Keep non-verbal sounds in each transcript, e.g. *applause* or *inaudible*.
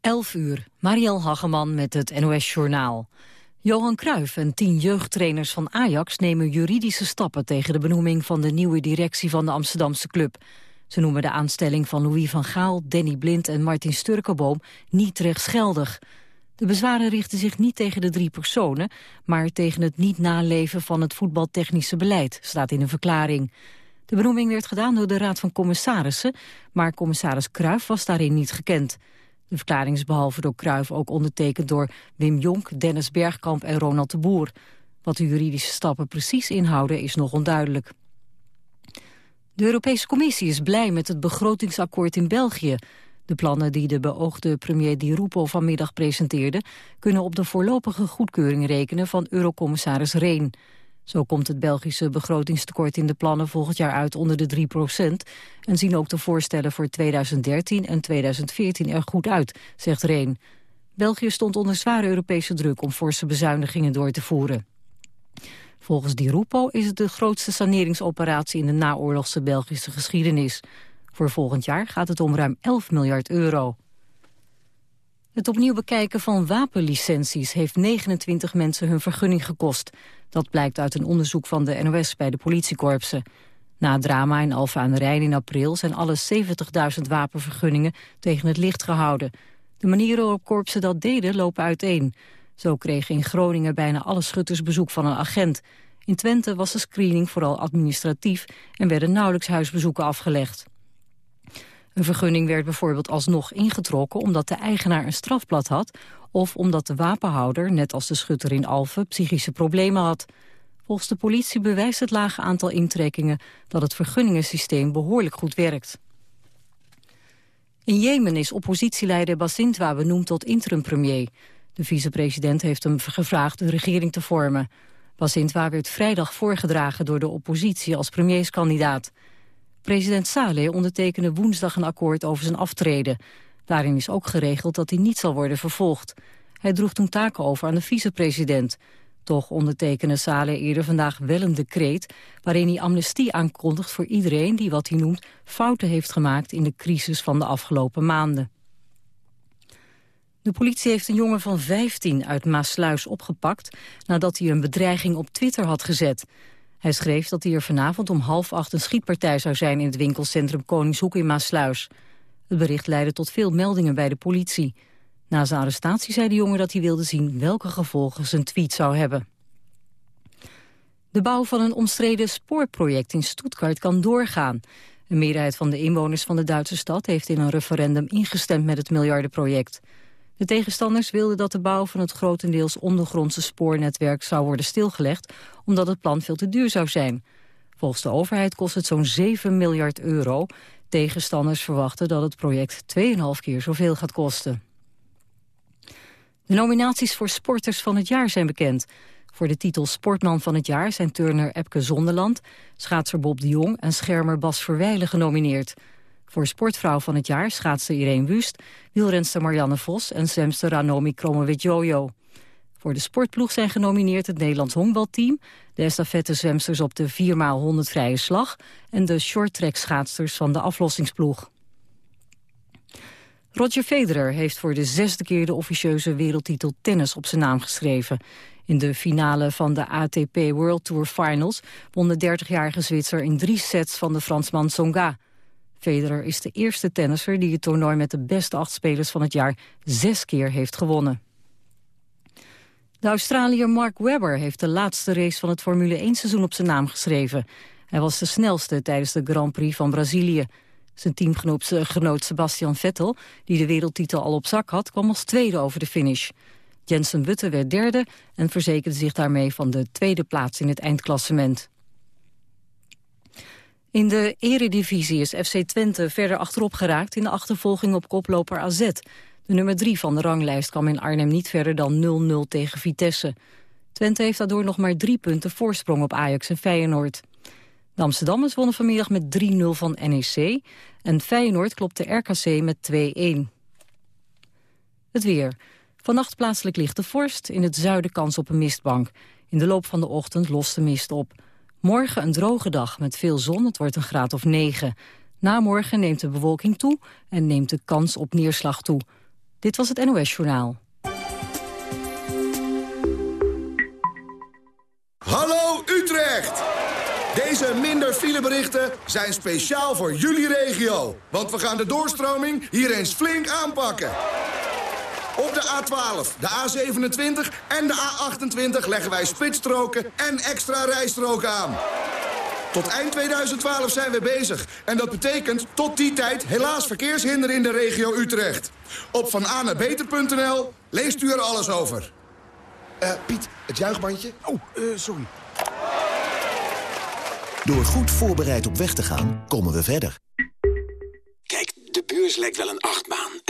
11 uur, Mariel Hageman met het NOS Journaal. Johan Cruijff en tien jeugdtrainers van Ajax nemen juridische stappen tegen de benoeming van de nieuwe directie van de Amsterdamse club. Ze noemen de aanstelling van Louis van Gaal, Danny Blind en Martin Sturkenboom niet rechtsgeldig. De bezwaren richten zich niet tegen de drie personen, maar tegen het niet naleven van het voetbaltechnische beleid, staat in een verklaring. De benoeming werd gedaan door de Raad van Commissarissen, maar commissaris Cruijff was daarin niet gekend. De verklaring is behalve door Cruijff ook ondertekend door Wim Jonk, Dennis Bergkamp en Ronald de Boer. Wat de juridische stappen precies inhouden is nog onduidelijk. De Europese Commissie is blij met het begrotingsakkoord in België. De plannen die de beoogde premier Di Rupo vanmiddag presenteerde... kunnen op de voorlopige goedkeuring rekenen van eurocommissaris Reen. Zo komt het Belgische begrotingstekort in de plannen volgend jaar uit onder de 3 procent. En zien ook de voorstellen voor 2013 en 2014 er goed uit, zegt Reen. België stond onder zware Europese druk om forse bezuinigingen door te voeren. Volgens Di Rupo is het de grootste saneringsoperatie in de naoorlogse Belgische geschiedenis. Voor volgend jaar gaat het om ruim 11 miljard euro. Het opnieuw bekijken van wapenlicenties heeft 29 mensen hun vergunning gekost. Dat blijkt uit een onderzoek van de NOS bij de politiekorpsen. Na het drama in Alfa aan de Rijn in april zijn alle 70.000 wapenvergunningen tegen het licht gehouden. De manieren waarop korpsen dat deden lopen uiteen. Zo kregen in Groningen bijna alle schutters bezoek van een agent. In Twente was de screening vooral administratief en werden nauwelijks huisbezoeken afgelegd. Een vergunning werd bijvoorbeeld alsnog ingetrokken omdat de eigenaar een strafblad had of omdat de wapenhouder, net als de schutter in Alphen, psychische problemen had. Volgens de politie bewijst het lage aantal intrekkingen dat het vergunningensysteem behoorlijk goed werkt. In Jemen is oppositieleider Basintwa benoemd tot interim-premier. De vicepresident heeft hem gevraagd de regering te vormen. Basintwa werd vrijdag voorgedragen door de oppositie als premierskandidaat. President Saleh ondertekende woensdag een akkoord over zijn aftreden. Daarin is ook geregeld dat hij niet zal worden vervolgd. Hij droeg toen taken over aan de vicepresident. Toch ondertekende Saleh eerder vandaag wel een decreet... waarin hij amnestie aankondigt voor iedereen die wat hij noemt... fouten heeft gemaakt in de crisis van de afgelopen maanden. De politie heeft een jongen van 15 uit Maasluis opgepakt... nadat hij een bedreiging op Twitter had gezet. Hij schreef dat hij er vanavond om half acht een schietpartij zou zijn... in het winkelcentrum Koningshoek in Maasluis. Het bericht leidde tot veel meldingen bij de politie. Na zijn arrestatie zei de jongen dat hij wilde zien... welke gevolgen zijn tweet zou hebben. De bouw van een omstreden spoorproject in Stuttgart kan doorgaan. Een meerderheid van de inwoners van de Duitse stad... heeft in een referendum ingestemd met het miljardenproject... De tegenstanders wilden dat de bouw van het grotendeels ondergrondse spoornetwerk zou worden stilgelegd, omdat het plan veel te duur zou zijn. Volgens de overheid kost het zo'n 7 miljard euro. Tegenstanders verwachten dat het project 2,5 keer zoveel gaat kosten. De nominaties voor sporters van het jaar zijn bekend. Voor de titel Sportman van het jaar zijn turner Epke Zonderland, schaatser Bob de Jong en schermer Bas Verwijlen genomineerd. Voor sportvrouw van het jaar schaatste Irene Wust, wielrenster Marianne Vos en zwemster Ranomi Kromowit-Jojo. Voor de sportploeg zijn genomineerd het Nederlands honkbalteam, de estafette zwemsters op de 4x100 vrije slag en de shorttrack schaatsters van de aflossingsploeg. Roger Federer heeft voor de zesde keer de officieuze wereldtitel tennis op zijn naam geschreven. In de finale van de ATP World Tour Finals won de 30-jarige Zwitser in drie sets van de Fransman Tsonga. Federer is de eerste tennisser die het toernooi met de beste acht spelers van het jaar zes keer heeft gewonnen. De Australiër Mark Webber heeft de laatste race van het Formule 1-seizoen op zijn naam geschreven. Hij was de snelste tijdens de Grand Prix van Brazilië. Zijn teamgenoot Sebastian Vettel, die de wereldtitel al op zak had, kwam als tweede over de finish. Jensen Button werd derde en verzekerde zich daarmee van de tweede plaats in het eindklassement. In de eredivisie is FC Twente verder achterop geraakt in de achtervolging op koploper AZ. De nummer 3 van de ranglijst kwam in Arnhem niet verder dan 0-0 tegen Vitesse. Twente heeft daardoor nog maar drie punten voorsprong op Ajax en Feyenoord. De Amsterdammers wonnen vanmiddag met 3-0 van NEC en Feyenoord klopte RKC met 2-1. Het weer. Vannacht plaatselijk lichte vorst, in het zuiden kans op een mistbank. In de loop van de ochtend lost de mist op. Morgen een droge dag met veel zon, het wordt een graad of 9. Na morgen neemt de bewolking toe en neemt de kans op neerslag toe. Dit was het NOS Journaal. Hallo Utrecht! Deze minder fileberichten zijn speciaal voor jullie regio. Want we gaan de doorstroming hier eens flink aanpakken. Op de A12, de A27 en de A28 leggen wij spitsstroken en extra rijstroken aan. Tot eind 2012 zijn we bezig. En dat betekent tot die tijd helaas verkeershinder in de regio Utrecht. Op vananabeter.nl leest u er alles over. Uh, Piet, het juichbandje. Oh, uh, sorry. Door goed voorbereid op weg te gaan, komen we verder. Kijk, de beurs lijkt wel een achtbaan.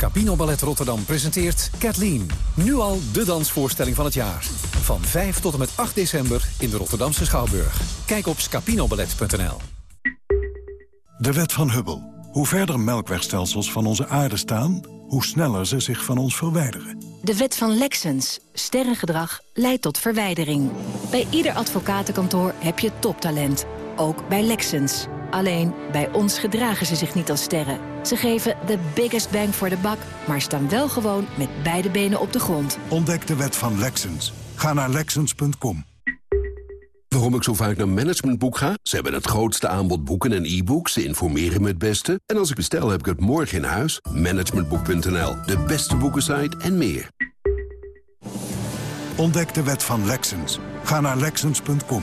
Scapino Ballet Rotterdam presenteert Kathleen. Nu al de dansvoorstelling van het jaar. Van 5 tot en met 8 december in de Rotterdamse Schouwburg. Kijk op scapinoballet.nl. De wet van Hubble. Hoe verder melkwegstelsels van onze aarde staan... hoe sneller ze zich van ons verwijderen. De wet van Lexens. Sterrengedrag leidt tot verwijdering. Bij ieder advocatenkantoor heb je toptalent. Ook bij Lexens. Alleen, bij ons gedragen ze zich niet als sterren. Ze geven de biggest bang voor de buck, maar staan wel gewoon met beide benen op de grond. Ontdek de wet van Lexens. Ga naar Lexens.com. Waarom ik zo vaak naar Managementboek ga? Ze hebben het grootste aanbod boeken en e-books. Ze informeren me het beste. En als ik bestel, heb ik het morgen in huis. Managementboek.nl, de beste boekensite en meer. Ontdek de wet van Lexens. Ga naar Lexens.com.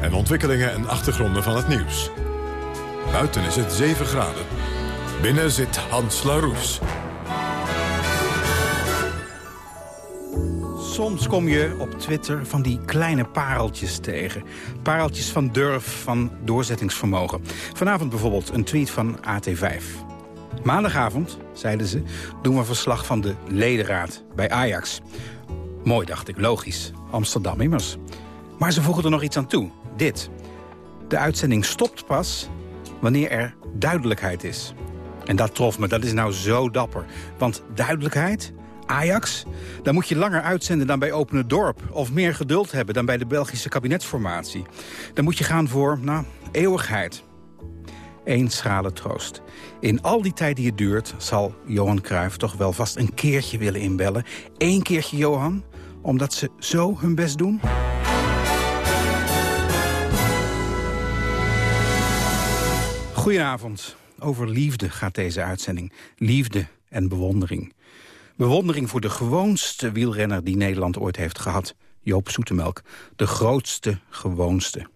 en ontwikkelingen en achtergronden van het nieuws. Buiten is het 7 graden. Binnen zit Hans Laroes. Soms kom je op Twitter van die kleine pareltjes tegen. Pareltjes van durf, van doorzettingsvermogen. Vanavond bijvoorbeeld een tweet van AT5. Maandagavond, zeiden ze, doen we verslag van de ledenraad bij Ajax. Mooi, dacht ik, logisch. Amsterdam immers. Maar ze voegen er nog iets aan toe. Dit. De uitzending stopt pas wanneer er duidelijkheid is. En dat trof me, dat is nou zo dapper. Want duidelijkheid, Ajax, dan moet je langer uitzenden dan bij Open Dorp. Of meer geduld hebben dan bij de Belgische kabinetsformatie. Dan moet je gaan voor, nou, eeuwigheid. Eén schrale troost. In al die tijd die het duurt, zal Johan Cruijff toch wel vast een keertje willen inbellen. Eén keertje, Johan, omdat ze zo hun best doen. Goedenavond. Over liefde gaat deze uitzending. Liefde en bewondering. Bewondering voor de gewoonste wielrenner die Nederland ooit heeft gehad. Joop Zoetemelk. De grootste, gewoonste.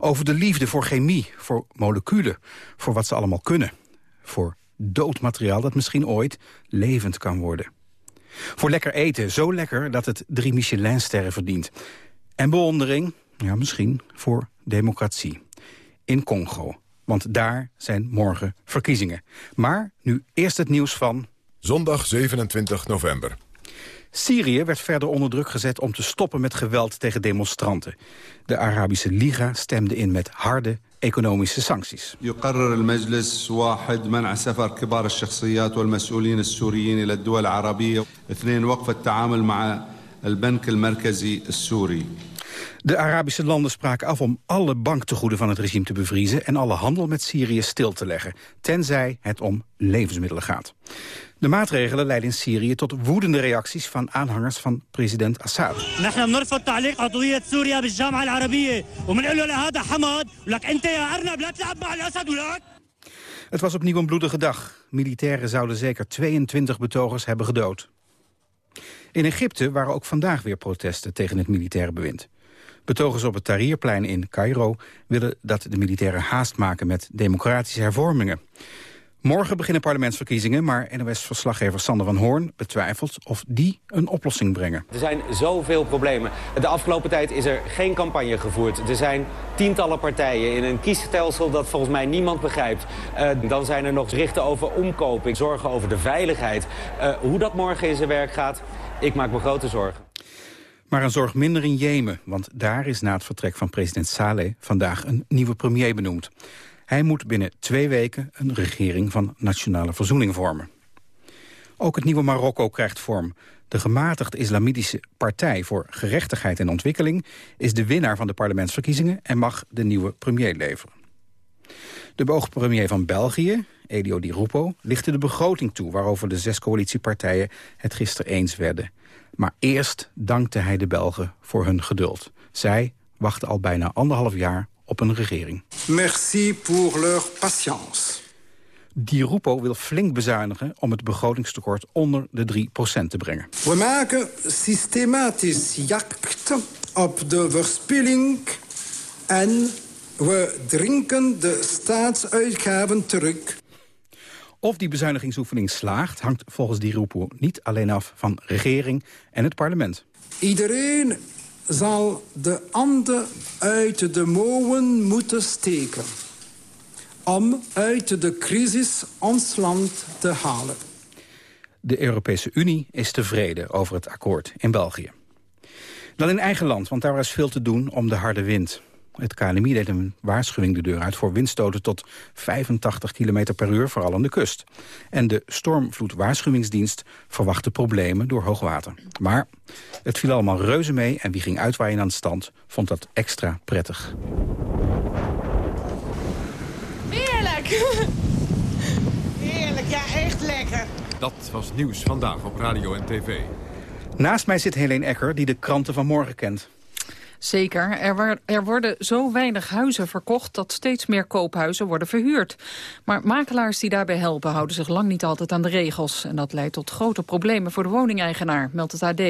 Over de liefde voor chemie, voor moleculen, voor wat ze allemaal kunnen. Voor doodmateriaal dat misschien ooit levend kan worden. Voor lekker eten, zo lekker dat het drie Michelinsterren verdient. En bewondering, ja misschien, voor democratie. In Congo, want daar zijn morgen verkiezingen. Maar nu eerst het nieuws van... Zondag 27 november. Syrië werd verder onder druk gezet om te stoppen met geweld tegen demonstranten. De Arabische Liga stemde in met harde economische sancties. De Arabische landen spraken af om alle banktegoeden van het regime te bevriezen... en alle handel met Syrië stil te leggen, tenzij het om levensmiddelen gaat. De maatregelen leiden in Syrië tot woedende reacties van aanhangers van president Assad. Het was opnieuw een bloedige dag. Militairen zouden zeker 22 betogers hebben gedood. In Egypte waren ook vandaag weer protesten tegen het militaire bewind. Betogers op het Tahrirplein in Cairo willen dat de militairen haast maken met democratische hervormingen. Morgen beginnen parlementsverkiezingen, maar NOS-verslaggever Sander van Hoorn betwijfelt of die een oplossing brengen. Er zijn zoveel problemen. De afgelopen tijd is er geen campagne gevoerd. Er zijn tientallen partijen in een kiesstelsel dat volgens mij niemand begrijpt. Uh, dan zijn er nog berichten over omkoping, zorgen over de veiligheid. Uh, hoe dat morgen in zijn werk gaat, ik maak me grote zorgen. Maar een zorg minder in Jemen, want daar is na het vertrek van president Saleh vandaag een nieuwe premier benoemd. Hij moet binnen twee weken een regering van nationale verzoening vormen. Ook het nieuwe Marokko krijgt vorm. De gematigd islamitische Partij voor Gerechtigheid en Ontwikkeling... is de winnaar van de parlementsverkiezingen en mag de nieuwe premier leveren. De beoogde premier van België, Elio Di Rupo, lichtte de begroting toe... waarover de zes coalitiepartijen het gisteren eens werden. Maar eerst dankte hij de Belgen voor hun geduld. Zij wachten al bijna anderhalf jaar op een regering. Merci pour leur patience. Di Rupo wil flink bezuinigen om het begrotingstekort onder de 3% te brengen. We maken systematisch jacht op de verspilling en we drinken de staatsuitgaven terug. Of die bezuinigingsoefening slaagt hangt volgens Di Rupo niet alleen af van regering en het parlement. Iedereen zal de handen uit de mouwen moeten steken... om uit de crisis ons land te halen. De Europese Unie is tevreden over het akkoord in België. Dan in eigen land, want daar was veel te doen om de harde wind. Het KNMI deed een waarschuwing de deur uit voor windstoten tot 85 km per uur, vooral aan de kust. En de Stormvloedwaarschuwingsdienst verwachtte problemen door hoogwater. Maar het viel allemaal reuze mee en wie ging uitwaaien aan het stand vond dat extra prettig. Heerlijk! *laughs* Heerlijk, ja echt lekker. Dat was nieuws vandaag op radio en tv. Naast mij zit Helene Ecker, die de kranten van morgen kent. Zeker. Er, er, worden zo weinig huizen verkocht dat steeds meer koophuizen worden verhuurd. Maar makelaars die daarbij helpen houden zich lang niet altijd aan de regels. En dat leidt tot grote problemen voor de woningeigenaar, meldt het AD.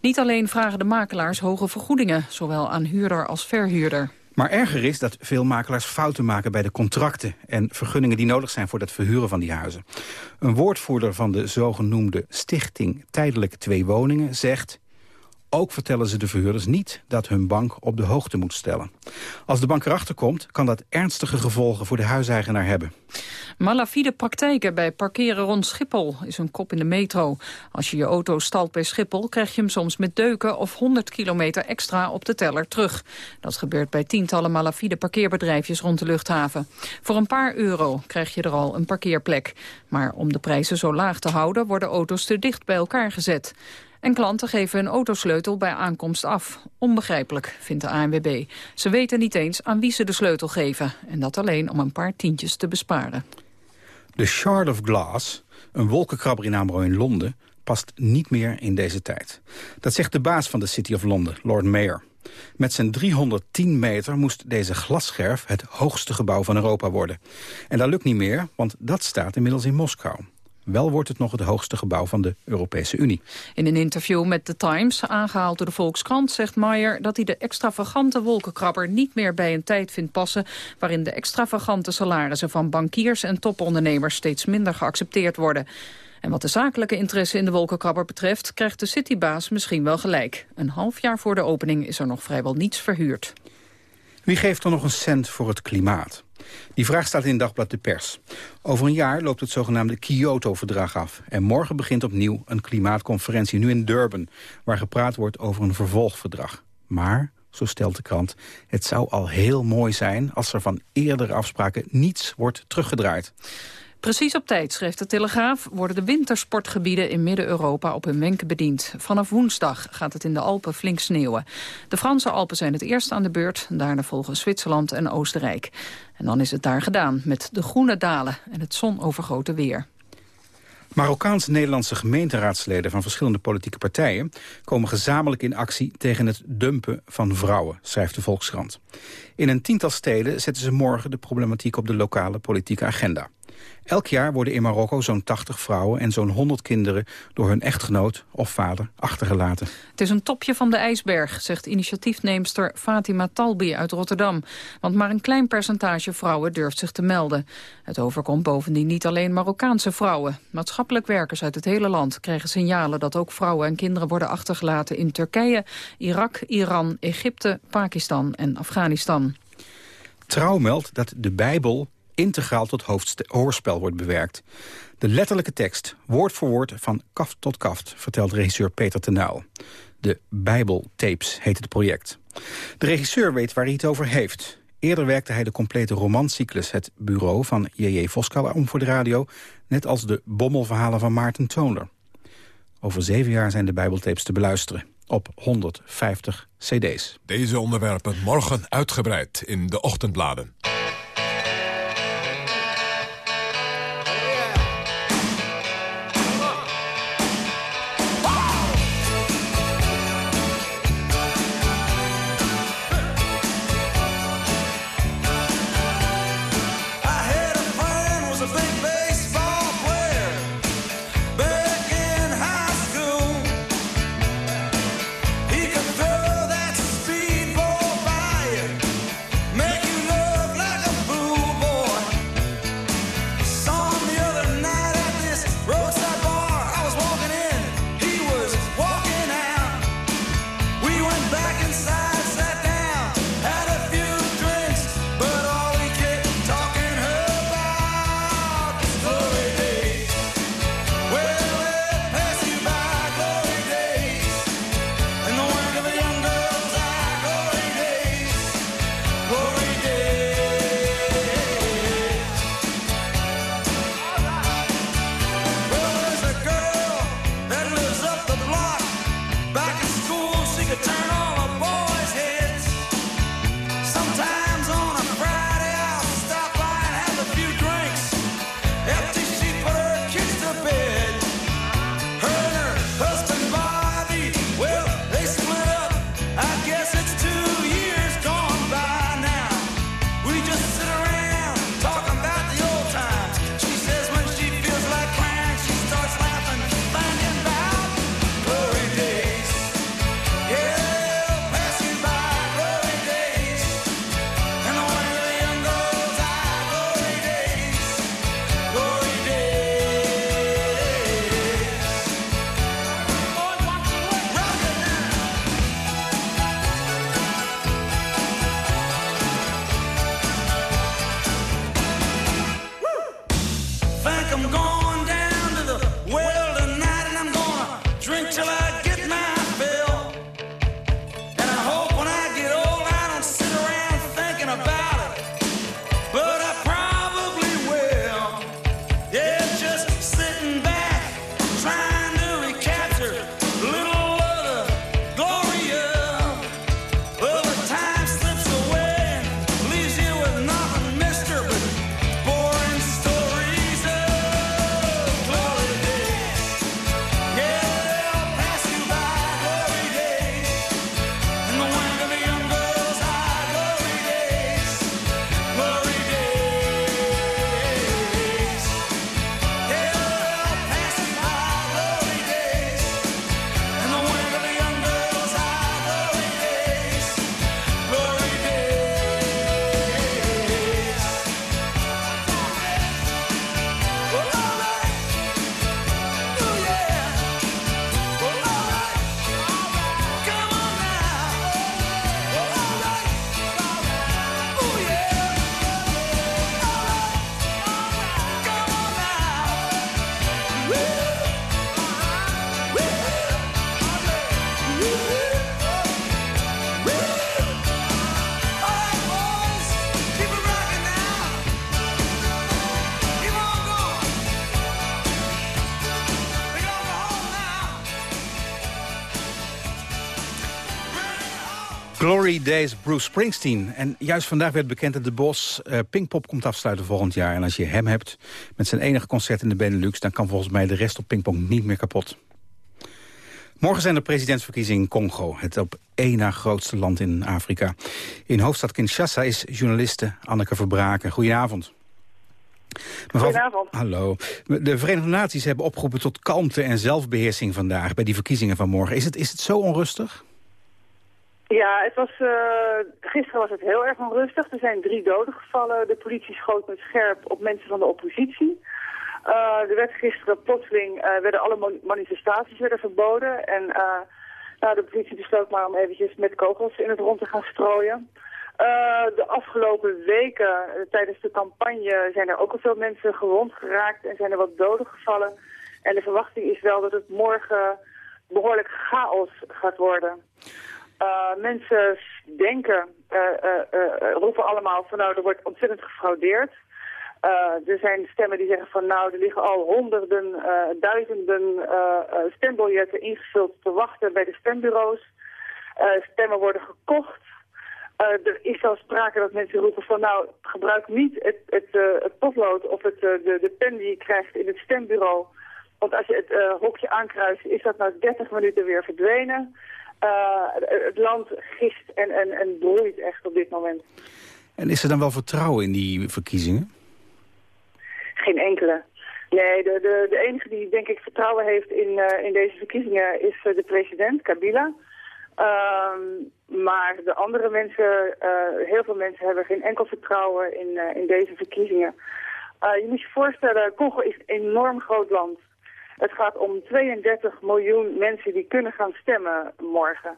Niet alleen vragen de makelaars hoge vergoedingen, zowel aan huurder als verhuurder. Maar erger is dat veel makelaars fouten maken bij de contracten... en vergunningen die nodig zijn voor het verhuren van die huizen. Een woordvoerder van de zogenoemde Stichting Tijdelijk Twee Woningen zegt... Ook vertellen ze de verhuurders niet dat hun bank op de hoogte moet stellen. Als de bank erachter komt, kan dat ernstige gevolgen voor de huiseigenaar hebben. Malafide praktijken bij parkeren rond Schiphol is een kop in de metro. Als je je auto stalt bij Schiphol, krijg je hem soms met deuken of 100 kilometer extra op de teller terug. Dat gebeurt bij tientallen malafide parkeerbedrijfjes rond de luchthaven. Voor een paar euro krijg je er al een parkeerplek. Maar om de prijzen zo laag te houden, worden auto's te dicht bij elkaar gezet. En klanten geven hun autosleutel bij aankomst af. Onbegrijpelijk, vindt de ANWB. Ze weten niet eens aan wie ze de sleutel geven. En dat alleen om een paar tientjes te besparen. De Shard of Glass, een wolkenkrabber in Amro in Londen... past niet meer in deze tijd. Dat zegt de baas van de City of London, Lord Mayor. Met zijn 310 meter moest deze glasscherf het hoogste gebouw van Europa worden. En dat lukt niet meer, want dat staat inmiddels in Moskou. Wel wordt het nog het hoogste gebouw van de Europese Unie. In een interview met The Times, aangehaald door de Volkskrant... zegt Mayer dat hij de extravagante wolkenkrabber niet meer bij een tijd vindt passen... waarin de extravagante salarissen van bankiers en topondernemers... steeds minder geaccepteerd worden. En wat de zakelijke interesse in de wolkenkrabber betreft... krijgt de citybaas misschien wel gelijk. Een half jaar voor de opening is er nog vrijwel niets verhuurd. Wie geeft er nog een cent voor het klimaat? Die vraag staat in Dagblad de Pers. Over een jaar loopt het zogenaamde Kyoto-verdrag af. En morgen begint opnieuw een klimaatconferentie, nu in Durban... waar gepraat wordt over een vervolgverdrag. Maar, zo stelt de krant, het zou al heel mooi zijn... als er van eerdere afspraken niets wordt teruggedraaid. Precies op tijd, schreef de Telegraaf, worden de wintersportgebieden in Midden-Europa op hun wenken bediend. Vanaf woensdag gaat het in de Alpen flink sneeuwen. De Franse Alpen zijn het eerst aan de beurt, daarna volgen Zwitserland en Oostenrijk. En dan is het daar gedaan, met de groene dalen en het zonovergoten weer. Marokkaans-Nederlandse gemeenteraadsleden van verschillende politieke partijen komen gezamenlijk in actie tegen het dumpen van vrouwen, schrijft de Volkskrant. In een tiental steden zetten ze morgen de problematiek op de lokale politieke agenda. Elk jaar worden in Marokko zo'n 80 vrouwen en zo'n 100 kinderen door hun echtgenoot of vader achtergelaten. Het is een topje van de ijsberg, zegt initiatiefneemster Fatima Talbi uit Rotterdam. Want maar een klein percentage vrouwen durft zich te melden. Het overkomt bovendien niet alleen Marokkaanse vrouwen. Maatschappelijk werkers uit het hele land krijgen signalen dat ook vrouwen en kinderen worden achtergelaten in Turkije, Irak, Iran, Egypte, Pakistan en Afghanistan. Trouw meldt dat de Bijbel integraal tot hoorspel wordt bewerkt. De letterlijke tekst, woord voor woord, van kaft tot kaft, vertelt regisseur Peter Tenuil. De Bijbeltapes heet het project. De regisseur weet waar hij het over heeft. Eerder werkte hij de complete romancyclus Het Bureau van J.J. Voskala om voor de radio... net als de bommelverhalen van Maarten Toner. Over zeven jaar zijn de Bijbeltapes te beluisteren op 150 cd's. Deze onderwerpen morgen uitgebreid in de ochtendbladen. Glory Days Bruce Springsteen. En juist vandaag werd bekend dat de Bos uh, Pinkpop komt afsluiten volgend jaar. En als je hem hebt met zijn enige concert in de Benelux... dan kan volgens mij de rest op Pinkpop niet meer kapot. Morgen zijn de presidentsverkiezingen in Congo, het op één na grootste land in Afrika. In hoofdstad Kinshasa is journaliste Anneke Verbraken. Goedenavond. Mevrouw, Goedenavond. Hallo. De Verenigde Naties hebben opgeroepen tot kalmte en zelfbeheersing vandaag... bij die verkiezingen van morgen. Is het, is het zo onrustig? Ja, het was, uh, gisteren was het heel erg onrustig. Er zijn drie doden gevallen. De politie schoot met scherp op mensen van de oppositie. Uh, er werd gisteren plotseling, uh, werden alle manifestaties werden verboden. En nou, de politie besloot maar om eventjes met kogels in het rond te gaan strooien. de afgelopen weken, tijdens de campagne, zijn er ook al veel mensen gewond geraakt en zijn er wat doden gevallen. En de verwachting is wel dat het morgen behoorlijk chaos gaat worden. Uh, mensen denken, uh, uh, roepen allemaal van nou, er wordt ontzettend gefraudeerd. er zijn stemmen die zeggen van nou, er liggen al honderden, duizenden stembiljetten ingevuld te wachten bij de stembureaus. stemmen worden gekocht. er is zelfs sprake dat mensen roepen van nou, gebruik niet het, het, het potlood of het, de, de pen die je krijgt in het stembureau. Want als je het hokje aankruist, is dat na 30 minuten weer verdwenen. Uh, het land gist en, en, en broeit echt op dit moment. En is er dan wel vertrouwen in die verkiezingen? Geen enkele. Nee, de, de, de enige die denk ik vertrouwen heeft in, uh, in deze verkiezingen is uh, de president, Kabila. Ehm, maar de andere mensen, heel veel mensen hebben geen enkel vertrouwen in, in deze verkiezingen. je moet je voorstellen, Congo is een enorm groot land. Het gaat om 32 miljoen mensen die kunnen gaan stemmen morgen.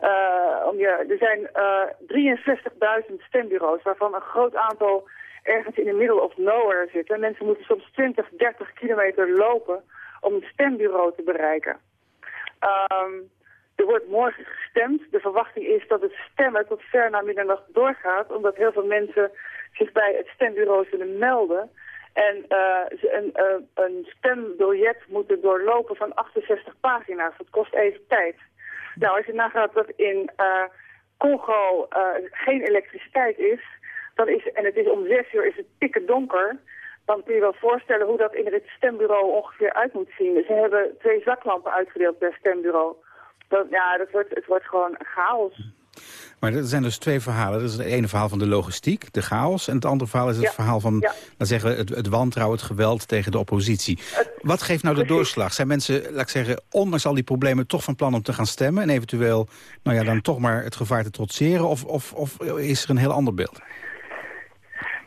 Uh, om je, er zijn uh, eh, 63.000 stembureaus, waarvan een groot aantal ergens in de middle of nowhere zitten. Mensen moeten soms 20, 30 kilometer lopen om een stembureau te bereiken. Um, er wordt morgen gestemd. De verwachting is dat het stemmen tot ver na middernacht doorgaat, omdat heel veel mensen zich bij het stembureau zullen melden. En uh, een, uh, een stembiljet moeten doorlopen van 68 pagina's. Dat kost even tijd. Nou, als je nagaat dat in uh, Congo geen elektriciteit is, dan is, en het is om zes uur is het pikken donker, dan kun je wel voorstellen hoe dat in het stembureau ongeveer uit moet zien. Ze hebben twee zaklampen uitgedeeld per stembureau. Dat, ja, dat wordt, het wordt gewoon chaos. Maar er zijn dus twee verhalen. Dat is het ene verhaal van de logistiek, de chaos. En het andere verhaal is het verhaal van ja. zeggen het, het, wantrouwen, het geweld tegen de oppositie. Wat geeft nou de doorslag? Zijn mensen, laat ik zeggen, ondanks al die problemen toch van plan om te gaan stemmen... en eventueel nou ja, dan toch maar het gevaar te trotseren? Of, of, of is er een heel ander beeld?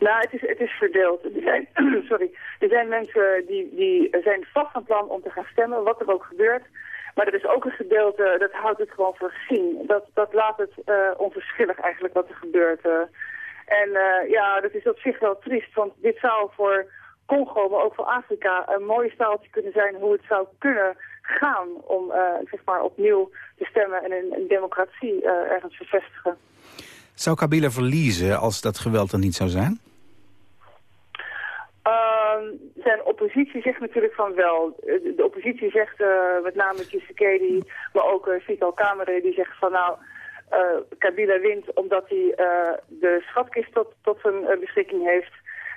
Nou, het is, het is verdeeld. Er zijn, *clears throat* sorry, er zijn mensen die, die zijn vast van plan om te gaan stemmen, wat er ook gebeurt. Maar er is ook een gedeelte, dat houdt het gewoon voor gezien. Dat, dat laat het uh, onverschillig eigenlijk wat er gebeurt. Uh. En uh, ja, dat is op zich wel triest, want dit zou voor Congo, maar ook voor Afrika, een mooi staaltje kunnen zijn hoe het zou kunnen gaan om zeg maar opnieuw te stemmen en een, een democratie ergens te vestigen. Zou Kabila verliezen als dat geweld er niet zou zijn? Uh, zijn oppositie zegt natuurlijk van wel. De oppositie zegt uh, met name Tshisekedi, maar ook uh, Vital Kamere, die zegt van nou, Kabila wint omdat hij de schatkist tot, tot zijn beschikking heeft.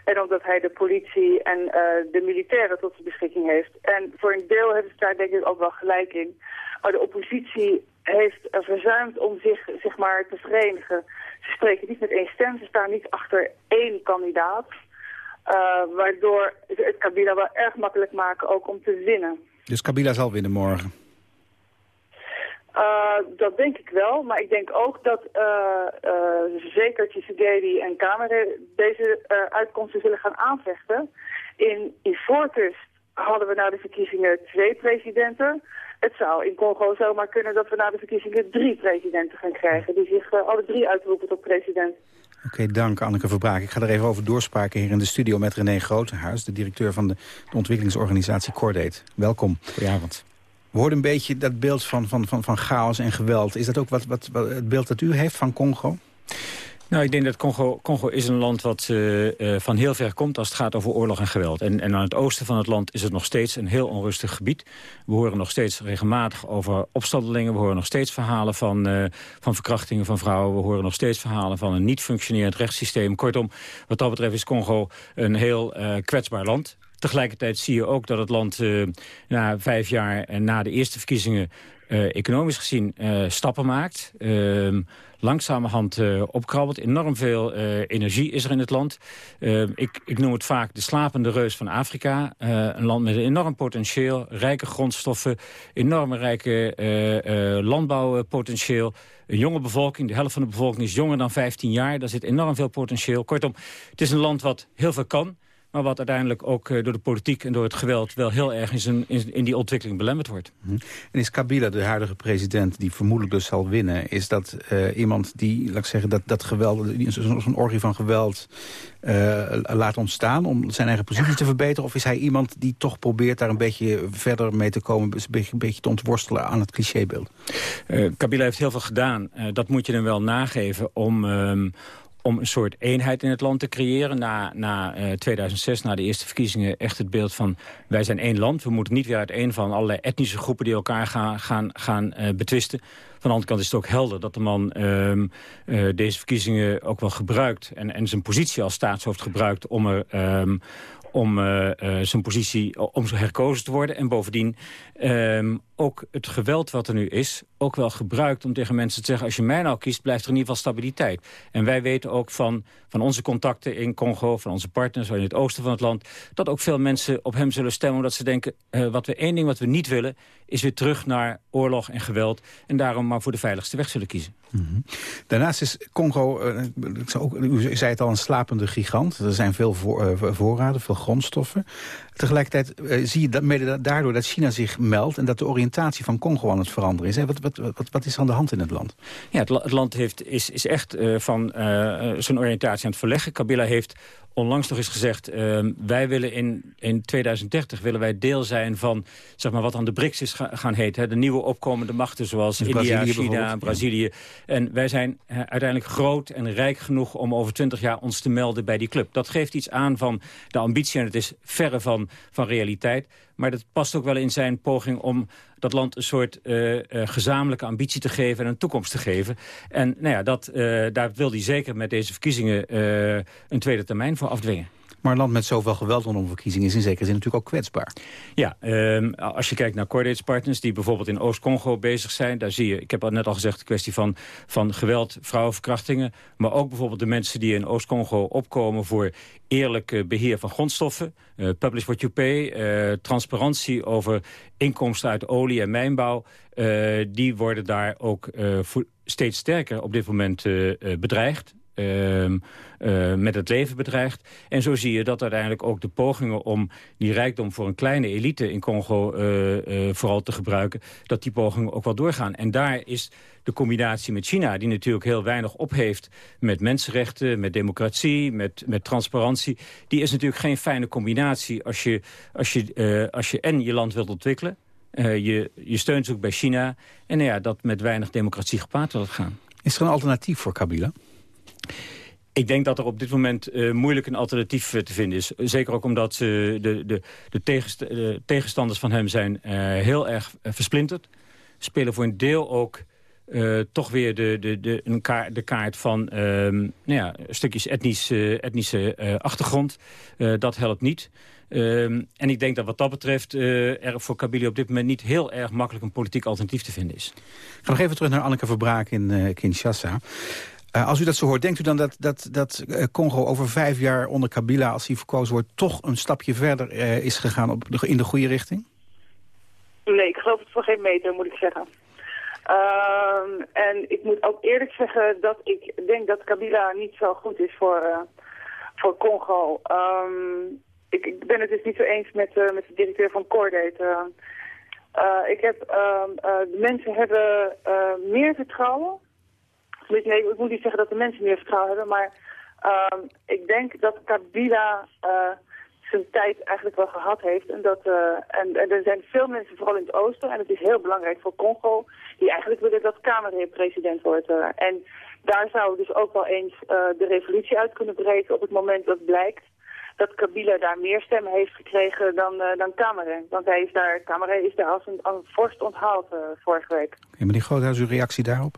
En omdat hij de politie en de militairen tot zijn beschikking heeft. En voor een deel hebben ze daar denk ik ook wel gelijk in. Maar de oppositie heeft verzuimd om zich zeg maar, te verenigen. Ze spreken niet met één stem, ze staan niet achter één kandidaat. Uh, waardoor het Kabila wel erg makkelijk maken ook om te winnen. Dus Kabila zal winnen morgen? Uh, dat denk ik wel, maar ik denk ook dat uh, zeker Tshisekedi en Kamer deze uitkomsten zullen gaan aanvechten. In Ivoorkust hadden we na de verkiezingen twee presidenten. Het zou in Congo zomaar kunnen dat we na de verkiezingen drie presidenten gaan krijgen... die zich alle drie uitroepen tot president. Oké, dank Anneke Verbraak. Ik ga er even over doorspraken hier in de studio met René Grotenhuis... de directeur van de, de ontwikkelingsorganisatie Cordate. Welkom. Goedenavond. We hoorden een beetje dat beeld van, van, van, van chaos en geweld. Is dat ook wat, wat, wat, het beeld dat u heeft van Congo? Nou, ik denk dat Congo, Congo is een land wat uh, van heel ver komt als het gaat over oorlog en geweld. En, en aan het oosten van het land is het nog steeds een heel onrustig gebied. We horen nog steeds regelmatig over opstandelingen. We horen nog steeds verhalen van, uh, van verkrachtingen van vrouwen. We horen nog steeds verhalen van een niet functionerend rechtssysteem. Kortom, wat dat betreft is Congo een heel kwetsbaar land. Tegelijkertijd zie je ook dat het land na vijf jaar na de eerste verkiezingen... economisch gezien stappen maakt. Ehm, langzamerhand uh, opkrabbelt. Enorm veel energie is er in het land. Uh, ik, ik noem het vaak de slapende reus van Afrika. een land met een enorm potentieel, rijke grondstoffen... enorme rijke landbouwpotentieel. Een jonge bevolking, de helft van de bevolking is jonger dan 15 jaar. Daar zit enorm veel potentieel. Kortom, het is een land wat heel veel kan maar wat uiteindelijk ook eh, door de politiek en door het geweld... wel heel erg in, zijn, in, die ontwikkeling belemmerd wordt. Mhm. En is Kabila, de huidige president, die vermoedelijk dus zal winnen... is dat uh, iemand die, laat ik zeggen, dat, dat geweld, zo'n orgie van geweld... Uh, laat ontstaan om zijn eigen positie te verbeteren? Of is hij iemand die toch probeert daar een beetje verder mee te komen... een beetje, een beetje te ontworstelen aan het clichébeeld? Kabila heeft heel veel gedaan. dat moet je hem wel nageven om... Ehm, om een soort eenheid in het land te creëren. Na, na 2006, eh, na de eerste verkiezingen, echt het beeld van... wij zijn één land, we moeten niet weer uit één van allerlei etnische groepen... die elkaar gaan, gaan, gaan uh, betwisten. Van de andere kant is het ook helder dat de man uh, deze verkiezingen ook wel gebruikt... En, en zijn positie als staatshoofd gebruikt om er... Um, om zijn positie om herkozen te worden. En bovendien um, ook het geweld wat er nu is, ook wel gebruikt om tegen mensen te zeggen... als je mij nou kiest, blijft er in ieder geval stabiliteit. En wij weten ook van, van onze contacten in Congo, van onze partners... in het oosten van het land, dat ook veel mensen op hem zullen stemmen... omdat ze denken, uh, wat we één ding wat we niet willen... is weer terug naar oorlog en geweld... en daarom maar voor de veiligste weg zullen kiezen. -hmm. Daarnaast is Congo, uh, ook, u zei het al, een slapende gigant. Er zijn veel voor, voorraden, veel grondstoffen. Tegelijkertijd uh, zie je dat, mede daardoor dat China zich meldt... en dat de oriëntatie van Congo aan het veranderen is. Hè? Wat, wat, wat, is aan de hand in het land? Ja, het, land heeft, is, is echt uh, van uh, zijn oriëntatie aan het verleggen. Kabila heeft onlangs nog eens gezegd... Uh, wij willen in, in 2030 willen wij deel zijn van zeg maar, wat aan de BRICS is gaan heten. Hè, de nieuwe opkomende machten zoals dus India, Brazilië China, Brazilië. En wij zijn uh, uiteindelijk groot en rijk genoeg om over 20 jaar ons te melden bij die club. Dat geeft iets aan van de ambitie en het is verre van, van realiteit. Maar dat past ook wel in zijn poging om dat land een soort uh, uh, gezamenlijke ambitie te geven en een toekomst te geven. En nou ja, dat, uh, daar wil hij zeker met deze verkiezingen een tweede termijn voor afdwingen. Maar een land met zoveel geweld rondom verkiezingen is in zekere zin natuurlijk ook kwetsbaar. Ja, um, als je kijkt naar coordinatespartners die bijvoorbeeld in Oost-Congo bezig zijn... daar zie je, ik heb al net al gezegd, de kwestie van, van geweld, vrouwenverkrachtingen... maar ook bijvoorbeeld de mensen die in Oost-Congo opkomen voor eerlijk beheer van grondstoffen. Uh, publish what you pay, uh, transparantie over inkomsten uit olie en mijnbouw. Uh, die worden daar ook steeds sterker op dit moment bedreigd. Uh, uh, met het leven bedreigt. En zo zie je dat uiteindelijk ook de pogingen om die rijkdom voor een kleine elite in Congo uh, uh, vooral te gebruiken, dat die pogingen ook wel doorgaan. En daar is de combinatie met China, die natuurlijk heel weinig op heeft met mensenrechten, met democratie, met, met transparantie, die is natuurlijk geen fijne combinatie als je, als je, als je en je land wilt ontwikkelen, je, je steun zoekt bij China en nou ja, dat met weinig democratie gepaard wil gaan. Is er een alternatief voor Kabila? Ik denk dat er op dit moment uh, moeilijk een alternatief uh, te vinden is. Zeker ook omdat uh, de, de, de, de, tegenstanders van hem zijn heel erg versplinterd. Spelen voor een deel ook toch weer de, de, de, een kaart, de kaart van ehm, nou ja, stukjes etnisch, etnische achtergrond. dat helpt niet. Um, en ik denk dat wat dat betreft er voor Kabila op dit moment niet heel erg makkelijk een politiek alternatief te vinden is. Ik ga nog even terug naar Anneke Verbraak in Kinshasa. Uh, als u dat zo hoort, denkt u dan dat, dat, dat uh, Congo over vijf jaar onder Kabila... als hij verkozen wordt, toch een stapje verder uh, is gegaan op in de goede richting? Nee, ik geloof het voor geen meter, moet ik zeggen. Uh, en ik moet ook eerlijk zeggen dat ik denk dat Kabila niet zo goed is voor, voor Congo. Um, ik, ben het dus niet zo eens met, met de directeur van Cordate. ik heb, ehm, de mensen hebben meer vertrouwen nee, ik moet niet zeggen dat de mensen meer vertrouwen hebben, maar uh, ik denk dat Kabila uh, zijn tijd eigenlijk wel gehad heeft. En, dat, uh, en, er zijn veel mensen, vooral in het oosten, en het is heel belangrijk voor Congo, die eigenlijk willen dat Kamerheer president wordt. en Daar zou dus ook wel eens de revolutie uit kunnen breken op het moment dat blijkt dat Kabila daar meer stemmen heeft gekregen dan, uh, dan Kamere. Want hij is daar, Kamere is daar als een, als een vorst onthaald uh, vorige week. Ja, meneer Groothuis, uw reactie daarop?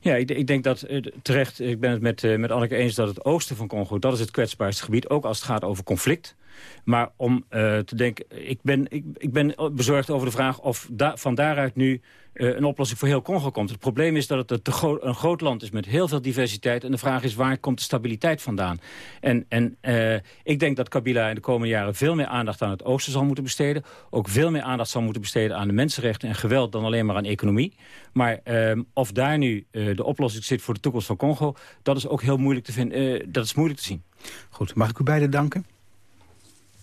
Ja, ik, ik denk dat uh, terecht, ik ben het met, met Anneke eens dat het oosten van Congo, dat is het kwetsbaarste gebied, ook als het gaat over conflict. Maar om te denken, ik ben, ik, ik ben bezorgd over de vraag of van daaruit nu uh, een oplossing voor heel Congo komt. Het probleem is dat het een groot land is met heel veel diversiteit. En de vraag is waar komt de stabiliteit vandaan? En, en uh, ik denk dat Kabila in de komende jaren veel meer aandacht aan het oosten zal moeten besteden. Ook veel meer aandacht zal moeten besteden aan de mensenrechten en geweld dan alleen maar aan economie. Maar of daar nu de oplossing zit voor de toekomst van Congo, dat is ook heel moeilijk te vinden. dat is moeilijk te zien. Goed, mag ik u beiden danken?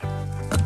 A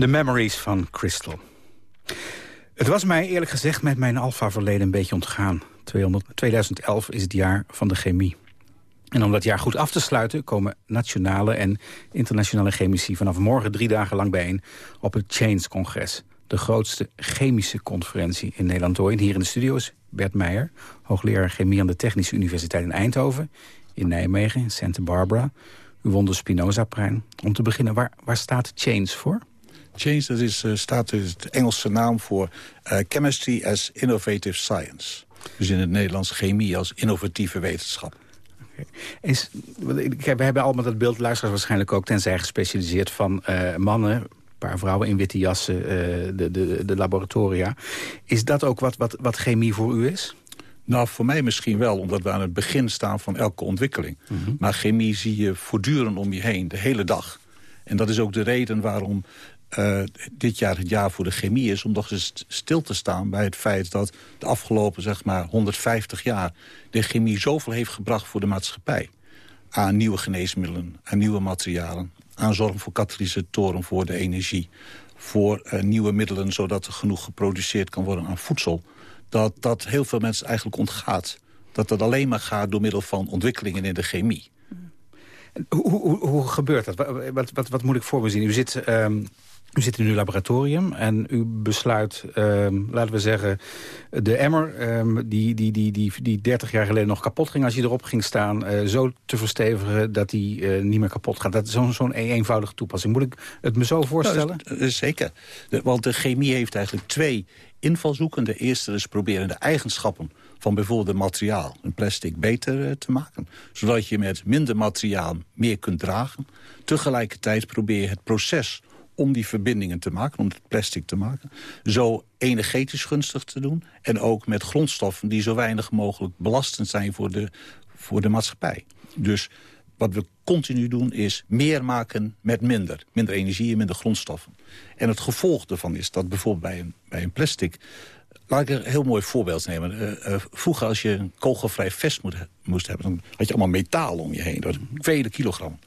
The Memories van Crystal. Het was mij eerlijk gezegd met mijn Alfa-verleden een beetje ontgaan. 2011 is het jaar van de chemie. En om dat jaar goed af te sluiten komen nationale en internationale chemici... vanaf morgen drie dagen lang bijeen op het Chains-congres. De grootste chemische conferentie in Nederland ooit. Hier in de studio is Bert Meijer, hoogleraar chemie aan de Technische Universiteit in Eindhoven. In Nijmegen, in Santa Barbara. U won de Spinoza-prijs. Om te beginnen, waar, waar staat Chains voor? Change, dat is, uh, staat dus de Engelse naam voor uh, Chemistry as Innovative Science. Dus in het Nederlands chemie als innovatieve wetenschap. Is, we hebben allemaal dat beeld, luisteraars waarschijnlijk ook... tenzij gespecialiseerd van uh, mannen paar vrouwen in witte jassen, uh, de, de, de laboratoria. Is dat ook wat, wat, wat chemie voor u is? Nou, voor mij misschien wel, omdat we aan het begin staan van elke ontwikkeling. Maar chemie zie je voortdurend om je heen, de hele dag. En dat is ook de reden waarom uh, dit jaar het jaar voor de chemie is... om nog eens stil te staan bij het feit dat de afgelopen zeg maar, 150 jaar... de chemie zoveel heeft gebracht voor de maatschappij. Aan nieuwe geneesmiddelen, aan nieuwe materialen... aan zorg voor katalysatoren voor de energie... voor uh, nieuwe middelen zodat er genoeg geproduceerd kan worden aan voedsel... dat dat heel veel mensen eigenlijk ontgaat. Dat dat alleen maar gaat door middel van ontwikkelingen in de chemie. Hoe, hoe, hoe gebeurt dat? Wat, wat, wat, moet ik voor me zien? U zit... Um u zit in uw laboratorium en u besluit, um, laten we zeggen... de emmer um, die, die, die, die, die 30 jaar geleden nog kapot ging... als je erop ging staan, uh, zo te verstevigen dat die uh, niet meer kapot gaat. Dat is zo'n zo'n eenvoudige toepassing. Moet ik het me zo voorstellen? Nou, zeker. De, want de chemie heeft eigenlijk twee invalshoeken. De eerste is proberen de eigenschappen van bijvoorbeeld materiaal, een plastic, beter uh, te maken. Zodat je met minder materiaal meer kunt dragen. Tegelijkertijd probeer je het proces om die verbindingen te maken, om het plastic te maken... zo energetisch gunstig te doen. En ook met grondstoffen die zo weinig mogelijk belastend zijn voor de, voor de maatschappij. Dus wat we continu doen is meer maken met minder. Minder energie en minder grondstoffen. En het gevolg daarvan is dat bijvoorbeeld bij een, bij een plastic... Laat ik een heel mooi voorbeeld nemen. Uh, uh, vroeger als je een kogelvrij vest moet, moest hebben... dan had je allemaal metaal om je heen. Dat vele kilogram.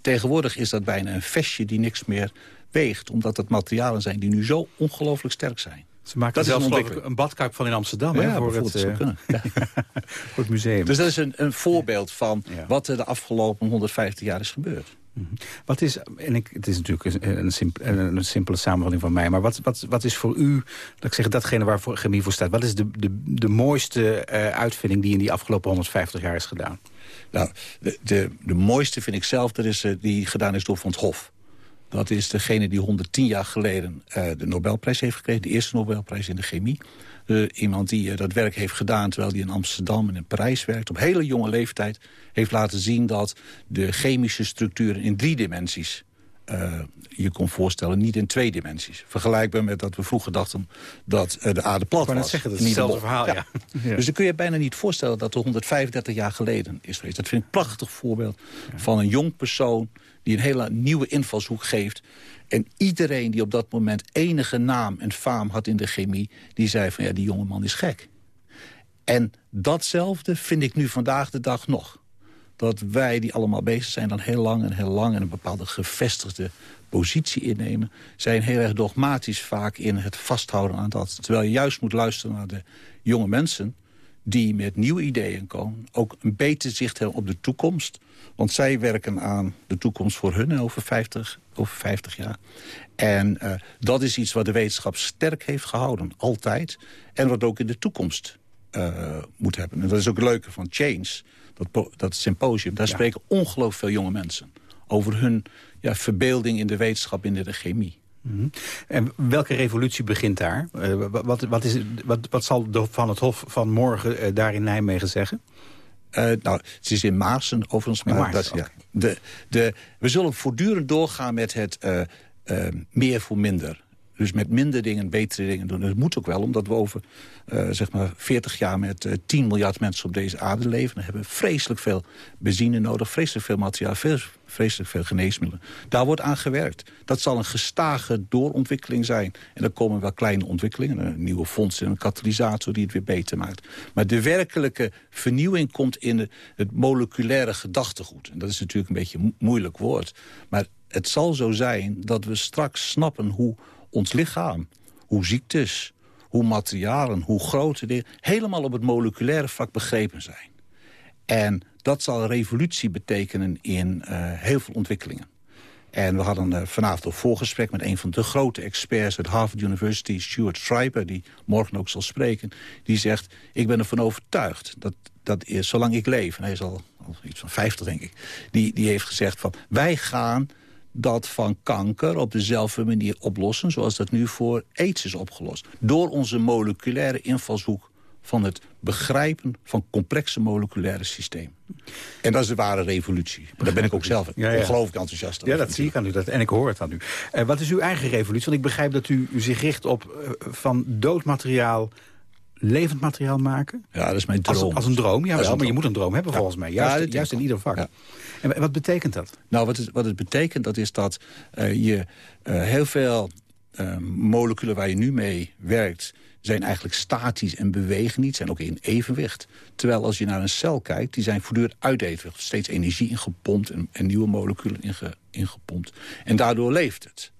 Tegenwoordig is dat bijna een vestje die niks meer weegt. Omdat het materialen zijn die nu zo ongelooflijk sterk zijn. Ze maken dat zelfs een, een badkuip van in Amsterdam ja, hè, voor, het. Ja. *laughs* voor het museum. Dus dat is een, een voorbeeld van ja. wat er de afgelopen 150 jaar is gebeurd. -hmm. Wat is, en ik, het is natuurlijk een, een, simpel, een, simpele samenvatting van mij... maar wat, wat, wat is voor u, dat ik zeg, datgene waar voor chemie voor staat... wat is de, de, de mooiste uh, uitvinding die in die afgelopen 150 jaar is gedaan? Nou, de, de, de mooiste vind ik zelf, dat is, uh, die gedaan is door Van Hof. Dat is degene die 110 jaar geleden uh, de Nobelprijs heeft gekregen. De eerste Nobelprijs in de chemie. Uh, iemand die uh, dat werk heeft gedaan terwijl hij in Amsterdam en in Parijs werkt. Op hele jonge leeftijd heeft laten zien dat de chemische structuren in drie dimensies... je kon voorstellen, niet in twee dimensies. Vergelijkbaar met dat we vroeger dachten dat de aarde plat was. Ik zeggen, dat is hetzelfde verhaal, ja. Ja. ja. Dus dan kun je bijna niet voorstellen dat er 135 jaar geleden is geweest. Dat vind ik een prachtig voorbeeld ja. van een jong persoon die een hele nieuwe invalshoek geeft. En iedereen die op dat moment enige naam en faam had in de chemie... die zei van ja, die jongeman is gek. En datzelfde vind ik nu vandaag de dag nog. Dat wij die allemaal bezig zijn dan heel lang en heel lang... en een bepaalde gevestigde positie innemen... zijn heel erg dogmatisch vaak in het vasthouden aan dat. Terwijl je juist moet luisteren naar de jonge mensen die met nieuwe ideeën komen... ook een beter zicht hebben op de toekomst. Want zij werken aan de toekomst voor hun over 50, over 50 jaar. En uh, dat is iets wat de wetenschap sterk heeft gehouden, altijd. En wat ook in de toekomst uh, moet hebben. En dat is ook het leuke van Change, dat, dat symposium. Daar ja. spreken ongelooflijk veel jonge mensen over hun ja, verbeelding in de wetenschap, in de chemie. Mm -hmm. En welke revolutie begint daar? Uh, wat, wat, is, wat, wat zal de Van het Hof van morgen uh, daar in Nijmegen zeggen? Uh, nou, het is in Maarsen overigens. Maar Maarsen, dat, okay. ja, de, de, we zullen voortdurend doorgaan met het meer voor minder. Dus met minder dingen betere dingen doen. Dat moet ook wel, omdat we over uh, zeg maar 40 jaar met uh, 10 miljard mensen op deze aarde leven. Dan hebben we vreselijk veel benzine nodig, vreselijk veel materiaal, vreselijk veel geneesmiddelen. Daar wordt aan gewerkt. Dat zal een gestage doorontwikkeling zijn. En dan komen wel kleine ontwikkelingen, een nieuwe fonds en een katalysator die het weer beter maakt. Maar de werkelijke vernieuwing komt in het moleculaire gedachtegoed. En dat is natuurlijk een beetje een moeilijk woord. Maar het zal zo zijn dat we straks snappen hoe ons lichaam, hoe ziektes, hoe materialen, hoe grote dingen... helemaal op het moleculaire vlak begrepen zijn. En dat zal een revolutie betekenen in uh, heel veel ontwikkelingen. En we hadden uh, vanavond een voorgesprek met een van de grote experts... uit Harvard University, Stuart Schreiber, die morgen ook zal spreken. Die zegt, ik ben ervan overtuigd dat, dat is, zolang ik leef... en hij is al, al iets van 50, denk ik... Die, die heeft gezegd van, wij gaan dat van kanker op dezelfde manier oplossen... zoals dat nu voor aids is opgelost. Door onze moleculaire invalshoek van het begrijpen van complexe moleculaire systemen. En dat is de ware revolutie. Daar ben ik ook zelf *laughs* Ja, ja. ongelooflijk enthousiast Ja, over. dat zie ik aan u. Dat, en ik hoor het aan u. Eh, wat is uw eigen revolutie? Want ik begrijp dat u, u zich richt op eh, van dood materiaal levend materiaal maken. Ja, dat is mijn Als, droom. als een droom, ja, wel, maar je moet een droom hebben Ja. volgens mij. Ja, Juist, denk juist in ieder vak. Ja. En wat betekent dat? Nou, wat het, wat het betekent, dat is dat eh, je eh, heel veel eh, moleculen waar je nu mee werkt... zijn eigenlijk statisch en bewegen niet, zijn ook in evenwicht. Terwijl als je naar een cel kijkt, die zijn voortdurend uit evenwicht. Steeds energie ingepompt en, en nieuwe moleculen inge, ingepompt. En daardoor leeft het.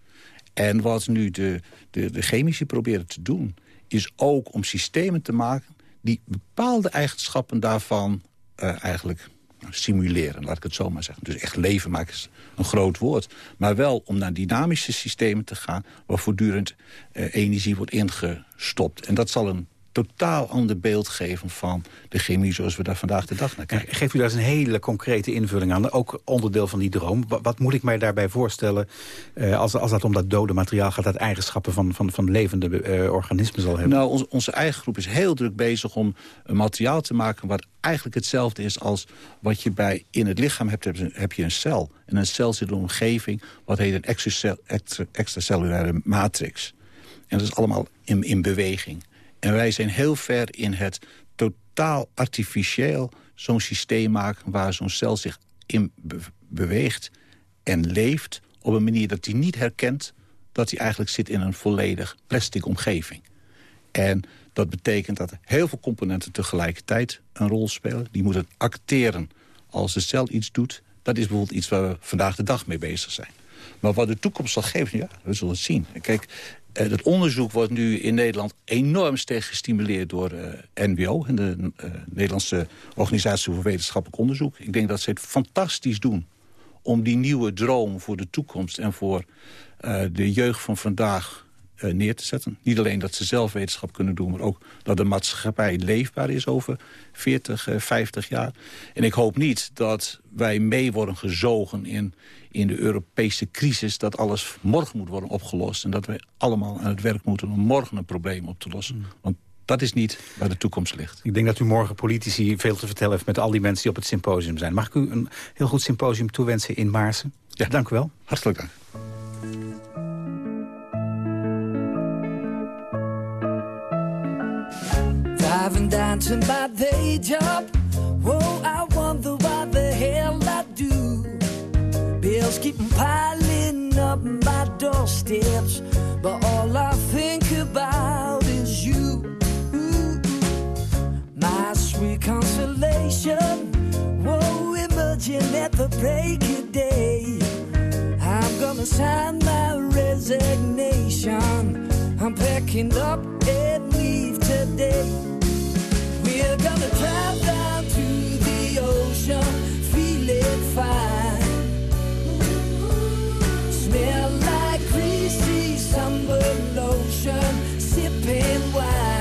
En wat nu de, de, de chemici proberen te doen... is ook om systemen te maken die bepaalde eigenschappen daarvan eh, eigenlijk simuleren, laat ik het zo maar zeggen. Dus echt leven maken is een groot woord. Maar wel om naar dynamische systemen te gaan... waar voortdurend eh, energie wordt ingestopt. En dat zal een totaal ander beeld geven van de chemie... zoals we daar vandaag de dag naar kijken. Geeft u daar eens een hele concrete invulling aan? Ook onderdeel van die droom. Wat, wat moet ik mij daarbij voorstellen eh, als, als dat om dat dode materiaal gaat... dat eigenschappen van, van, van levende eh, organismen zal hebben? Nou, onze, onze eigen groep is heel druk bezig om een materiaal te maken... wat eigenlijk hetzelfde is als wat je bij in het lichaam hebt. Heb je- een cel. En een cel zit in een omgeving, wat heet een extracel- extra- extracellulaire matrix. En dat is allemaal in, in beweging. En wij zijn heel ver in het totaal artificieel zo'n systeem maken... waar zo'n cel zich in be- beweegt en leeft op een manier dat hij niet herkent... dat hij eigenlijk zit in een volledig plastic omgeving. En dat betekent dat heel veel componenten tegelijkertijd een rol spelen. Die moeten acteren als de cel iets doet. Dat is bijvoorbeeld iets waar we vandaag de dag mee bezig zijn. Maar wat de toekomst zal geven, ja, we zullen het zien. Kijk, eh, het onderzoek wordt nu in Nederland enorm sterk gestimuleerd door eh, NWO... de eh, Nederlandse Organisatie voor Wetenschappelijk Onderzoek. Ik denk dat ze het fantastisch doen om die nieuwe droom voor de toekomst... en voor de jeugd van vandaag neer te zetten. Niet alleen dat ze zelf wetenschap kunnen doen... maar ook dat de maatschappij leefbaar is over 40, eh, 50 jaar. En ik hoop niet dat wij mee worden gezogen in, in de Europese crisis... dat alles morgen moet worden opgelost... en dat wij allemaal aan het werk moeten om morgen een probleem op te lossen. Want dat is niet waar de toekomst ligt. Ik denk dat u morgen politici veel te vertellen heeft met al die mensen die op het symposium zijn. Mag ik u een heel goed symposium toewensen in Maarsen? Ja. Dank u wel. Hartelijk dank. Driving down dancing my day job. Whoa, I wonder what the hell I do. Bills keep piling up my doorsteps, but all I think about is you. Ooh, my sweet consolation. Whoa, emerging at the break of day. I'm gonna sign my resignation. I'm packing up and leave today. We're gonna drive down to the ocean, feeling fine. Smell like greasy lotion, sipping wine.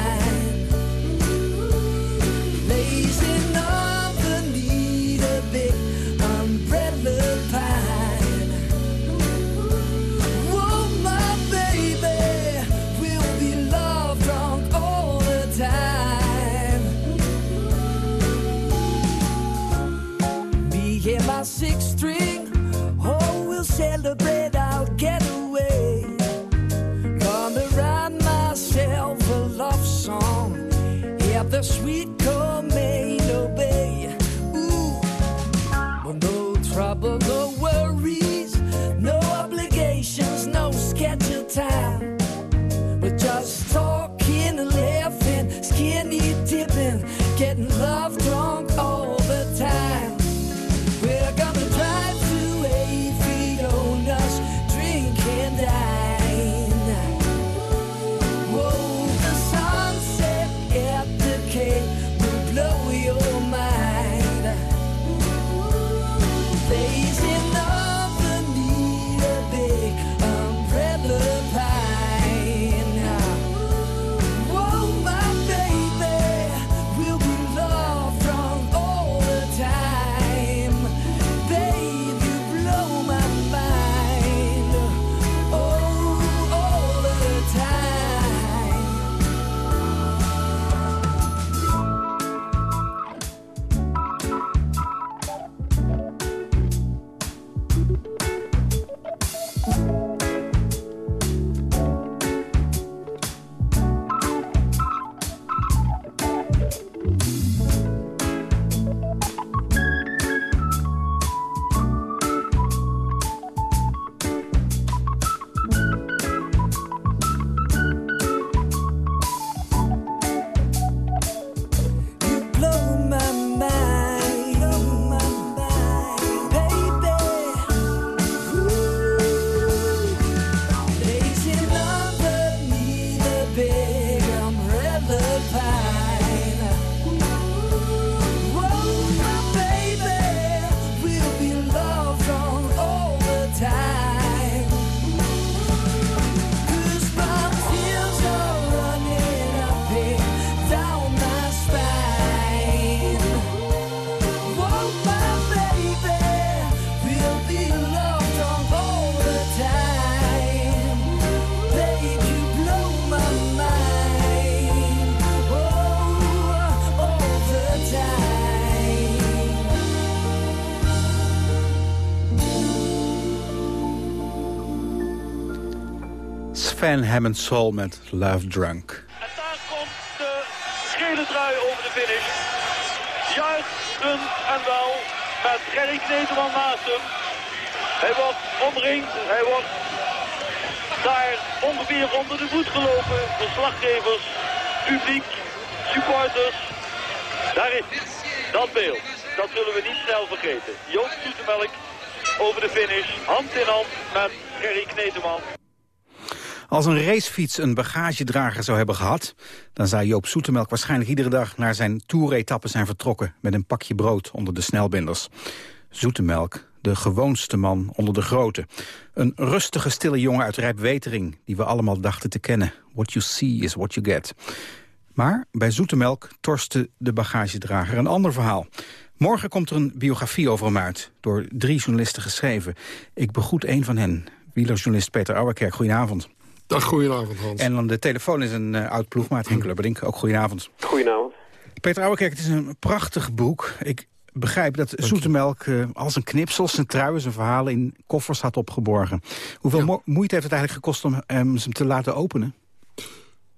Sweet Van Hammond Soul met Love Drunk. gele trui over de finish. Juichen en wel met Gerry Kneteman naast hem. Hij wordt omringd, hij wordt daar ongeveer onder de voet gelopen. Verslaggevers, publiek, supporters. Daar is dat beeld. Dat zullen we niet snel vergeten. Joost Zoetemelk over de finish, hand in hand met Gerry Kneteman. Als een racefiets een bagagedrager zou hebben gehad... dan zou Joop Zoetemelk waarschijnlijk iedere dag naar zijn toeretappen zijn vertrokken... met een pakje brood onder de snelbinders. Zoetemelk, de gewoonste man onder de grote. Een rustige, stille jongen uit Rijpwetering... die we allemaal dachten te kennen. What you see is what you get. Maar bij Zoetemelk torste de bagagedrager een ander verhaal. Morgen komt er een biografie over hem uit, door drie journalisten geschreven. Ik begroet een van hen, wielerjournalist Peter Ouwerkerk. Goedenavond. Dag, goedenavond Hans. En aan de telefoon is een uh, oud ploegmaat, Henk Lubberdink. Ook goedenavond. Goedenavond. Peter Ouwerkerk, het is een prachtig boek. Ik begrijp dat Zoetemelk uh, als een knipsel zijn truien, zijn verhalen in koffers had opgeborgen. Hoeveel ja. moeite heeft het eigenlijk gekost om hem te laten openen?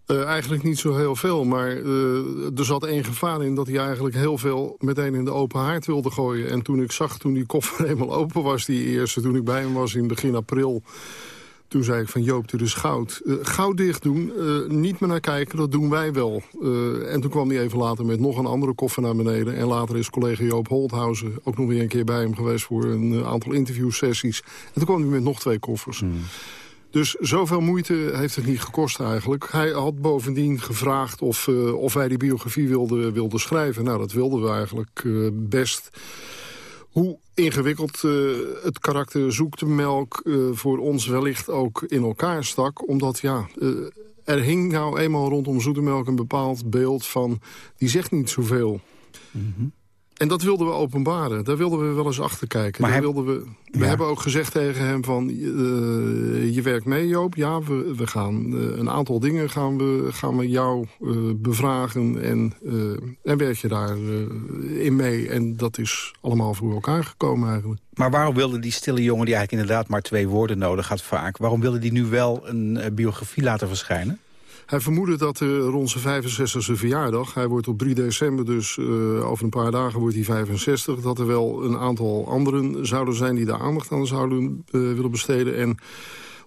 Uh, eigenlijk niet zo heel veel, maar uh, er zat één gevaar in... dat hij eigenlijk heel veel meteen in de open haard wilde gooien. En toen ik zag, toen die koffer *laughs* eenmaal open was, die eerste... toen ik bij hem was in begin april... Toen zei ik van Joop, dit is goud. Uh, goud dicht doen, uh, niet meer naar kijken, dat doen wij wel. Uh, en toen kwam hij even later met nog een andere koffer naar beneden. En later is collega Joop Holthausen ook nog weer een keer bij hem geweest... voor een aantal interviewsessies. En toen kwam hij met nog twee koffers. Hmm. Dus zoveel moeite heeft het niet gekost eigenlijk. Hij had bovendien gevraagd of, of wij die biografie wilden wilde schrijven. Nou, dat wilden we eigenlijk best. Hoe ingewikkeld uh, het karakter zoektemelk voor ons wellicht ook in elkaar stak. Omdat ja, er hing nou eenmaal rondom zoetemelk een bepaald beeld van... die zegt niet zoveel. Mm. En dat wilden we openbaren. Daar wilden we wel eens achter kijken. Maar Daar wilden we, we ja. hebben ook gezegd tegen hem van... Uh, je werkt mee, Joop. Ja, we, we gaan uh, een aantal dingen gaan we, gaan we jou uh, bevragen. En, en werk je daarin mee. En dat is allemaal voor elkaar gekomen eigenlijk. Maar waarom wilde die stille jongen, die eigenlijk inderdaad maar twee woorden nodig had vaak... waarom wilde die nu wel een biografie laten verschijnen? Hij vermoedde dat rond zijn 65e verjaardag... hij wordt op 3 december, dus uh, over een paar dagen wordt hij 65... dat er wel een aantal anderen zouden zijn die daar aandacht aan zouden uh, willen besteden. En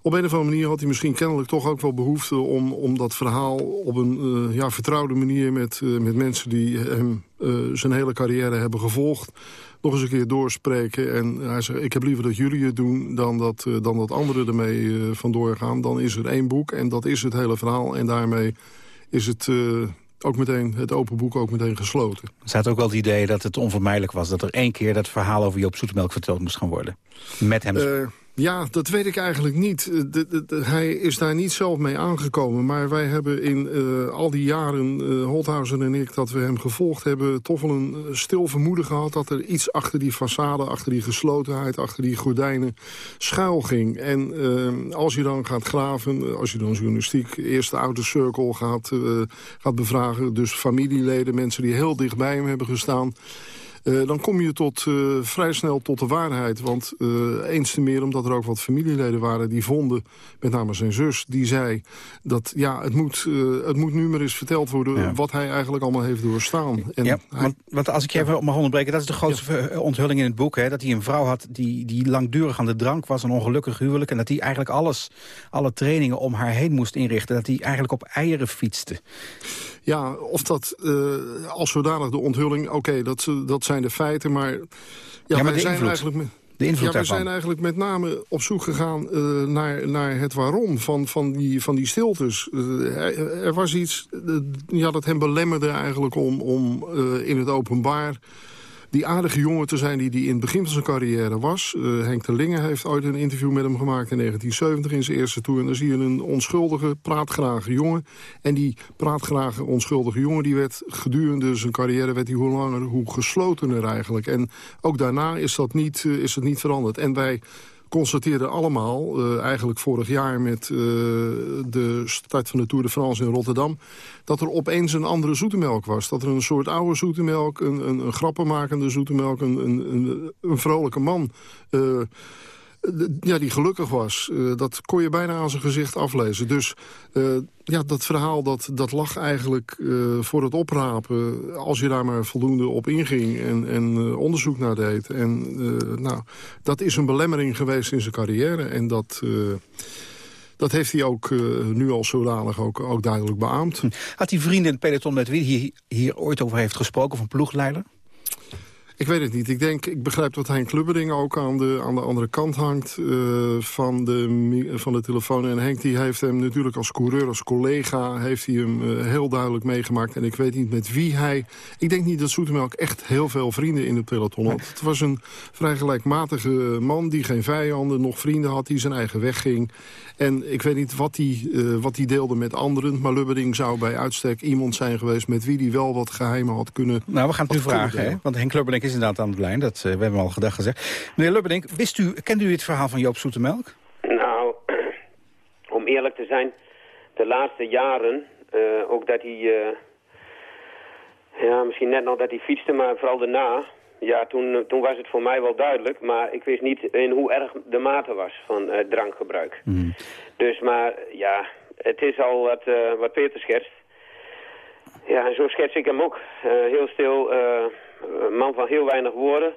op een of andere manier had hij misschien kennelijk toch ook wel behoefte... om, om dat verhaal op een uh, ja, vertrouwde manier met, uh, met mensen die hem uh, zijn hele carrière hebben gevolgd nog eens een keer doorspreken. En hij zei, ik heb liever dat jullie het doen dan dat, dan dat anderen ermee uh, vandoor gaan. Dan is er één boek en dat is het hele verhaal. En daarmee is het... Uh, ook meteen, het open boek ook meteen gesloten. Er staat ook wel het idee dat het onvermijdelijk was... dat er één keer dat verhaal over Joop Zoetemelk verteld moest gaan worden. Met hem. Uh, ja, dat weet ik eigenlijk niet. De, de, de, hij is daar niet zelf mee aangekomen. Maar wij hebben in uh, al die jaren, uh, Holthausen en ik, dat we hem gevolgd hebben... toch wel een stil vermoeden gehad dat er iets achter die façade... achter die geslotenheid, achter die gordijnen schuil ging. En als je dan gaat graven, als je dan journalistiek... eerst de oude circle gaat, gaat bevragen... dus familieleden, mensen die heel dicht bij hem hebben gestaan... Uh, dan kom je tot, uh, vrij snel tot de waarheid. Want uh, eens te meer omdat er ook wat familieleden waren die vonden... met name zijn zus, die zei dat ja, het, moet, het moet nu maar eens verteld worden... Ja. wat hij eigenlijk allemaal heeft doorstaan. En ja, hij, want, want, als ik je even mag onderbreken... dat is de grootste ja. onthulling in het boek. Hè, dat hij een vrouw had die, die langdurig aan de drank was... een ongelukkig huwelijk. En dat hij eigenlijk alles, alle trainingen om haar heen moest inrichten. Dat hij eigenlijk op eieren fietste. Ja, of dat uh, als zodanig de onthulling... oké, okay, dat, dat zijn de feiten, maar... Ja, ja maar wij de zijn invloed, eigenlijk... De invloed ja, we daarvan. zijn eigenlijk met name op zoek gegaan uh, naar, naar het waarom van, van, die, van die stiltes. Uh, er, er, was iets uh, ja, dat hem belemmerde eigenlijk om, om in het openbaar die aardige jongen te zijn die hij in het begin van zijn carrière was. Uh, Henk de Linge heeft ooit een interview met hem gemaakt in 1970 in zijn eerste tour. En dan zie je een onschuldige, praatgrage jongen. En die praatgrage, onschuldige jongen, die werd gedurende zijn carrière... werd hij hoe langer, hoe geslotener eigenlijk. En ook daarna is dat niet, uh, is dat niet veranderd. En wij constateerden allemaal, uh, eigenlijk vorig jaar met uh, de start van de Tour de France in Rotterdam... dat er opeens een andere zoetemelk was. Dat er een soort oude zoetemelk, een, een, grappenmakende zoetemelk... een, een, een, vrolijke man... Uh, ja, die gelukkig was. Eh, dat kon je bijna aan zijn gezicht aflezen. Dus uh, ja, dat verhaal dat, dat lag eigenlijk voor het oprapen... als je daar maar voldoende op inging en, en onderzoek naar deed. En nou, dat is een belemmering geweest in zijn carrière. En dat... Dat heeft hij ook nu al zodanig ook, ook duidelijk beaamd. Had die vrienden in het peloton met wie hij hier ooit over heeft gesproken... een ploegleider? Ik weet het niet. Ik denk, ik begrijp dat Henk Klubberding ook aan de, aan de andere kant hangt uh, van, de, van de telefoon. En Henk die heeft hem natuurlijk als coureur, als collega, heeft hij hem uh, heel duidelijk meegemaakt. En ik weet niet met wie hij... Ik denk niet dat Zoetemelk echt heel veel vrienden in het peloton had. Het was een vrij gelijkmatige man die geen vijanden, nog vrienden had, die zijn eigen weg ging. En ik weet niet wat hij uh, wat die deelde met anderen. Maar Lubberding zou bij uitstek iemand zijn geweest met wie hij wel wat geheimen had kunnen... Nou, we gaan het nu vragen, hè? want Henk Lubberding is inderdaad aan de lijn. Dat, uh, we hebben al gedag gezegd. Meneer Lubberding, wist u, kent u het verhaal van Joop Zoetemelk? Nou, *clears throat* om eerlijk te zijn, de laatste jaren, uh, ook dat hij... Uh, ja, misschien net nog dat hij fietste, maar vooral daarna... Ja, toen, toen was het voor mij wel duidelijk, maar ik wist niet in hoe erg de mate was van uh, drankgebruik. Mm. Dus, maar ja, het is al wat, uh, wat Peter schetst. Ja, en zo schets ik hem ook. Uh, heel stil, man van heel weinig woorden,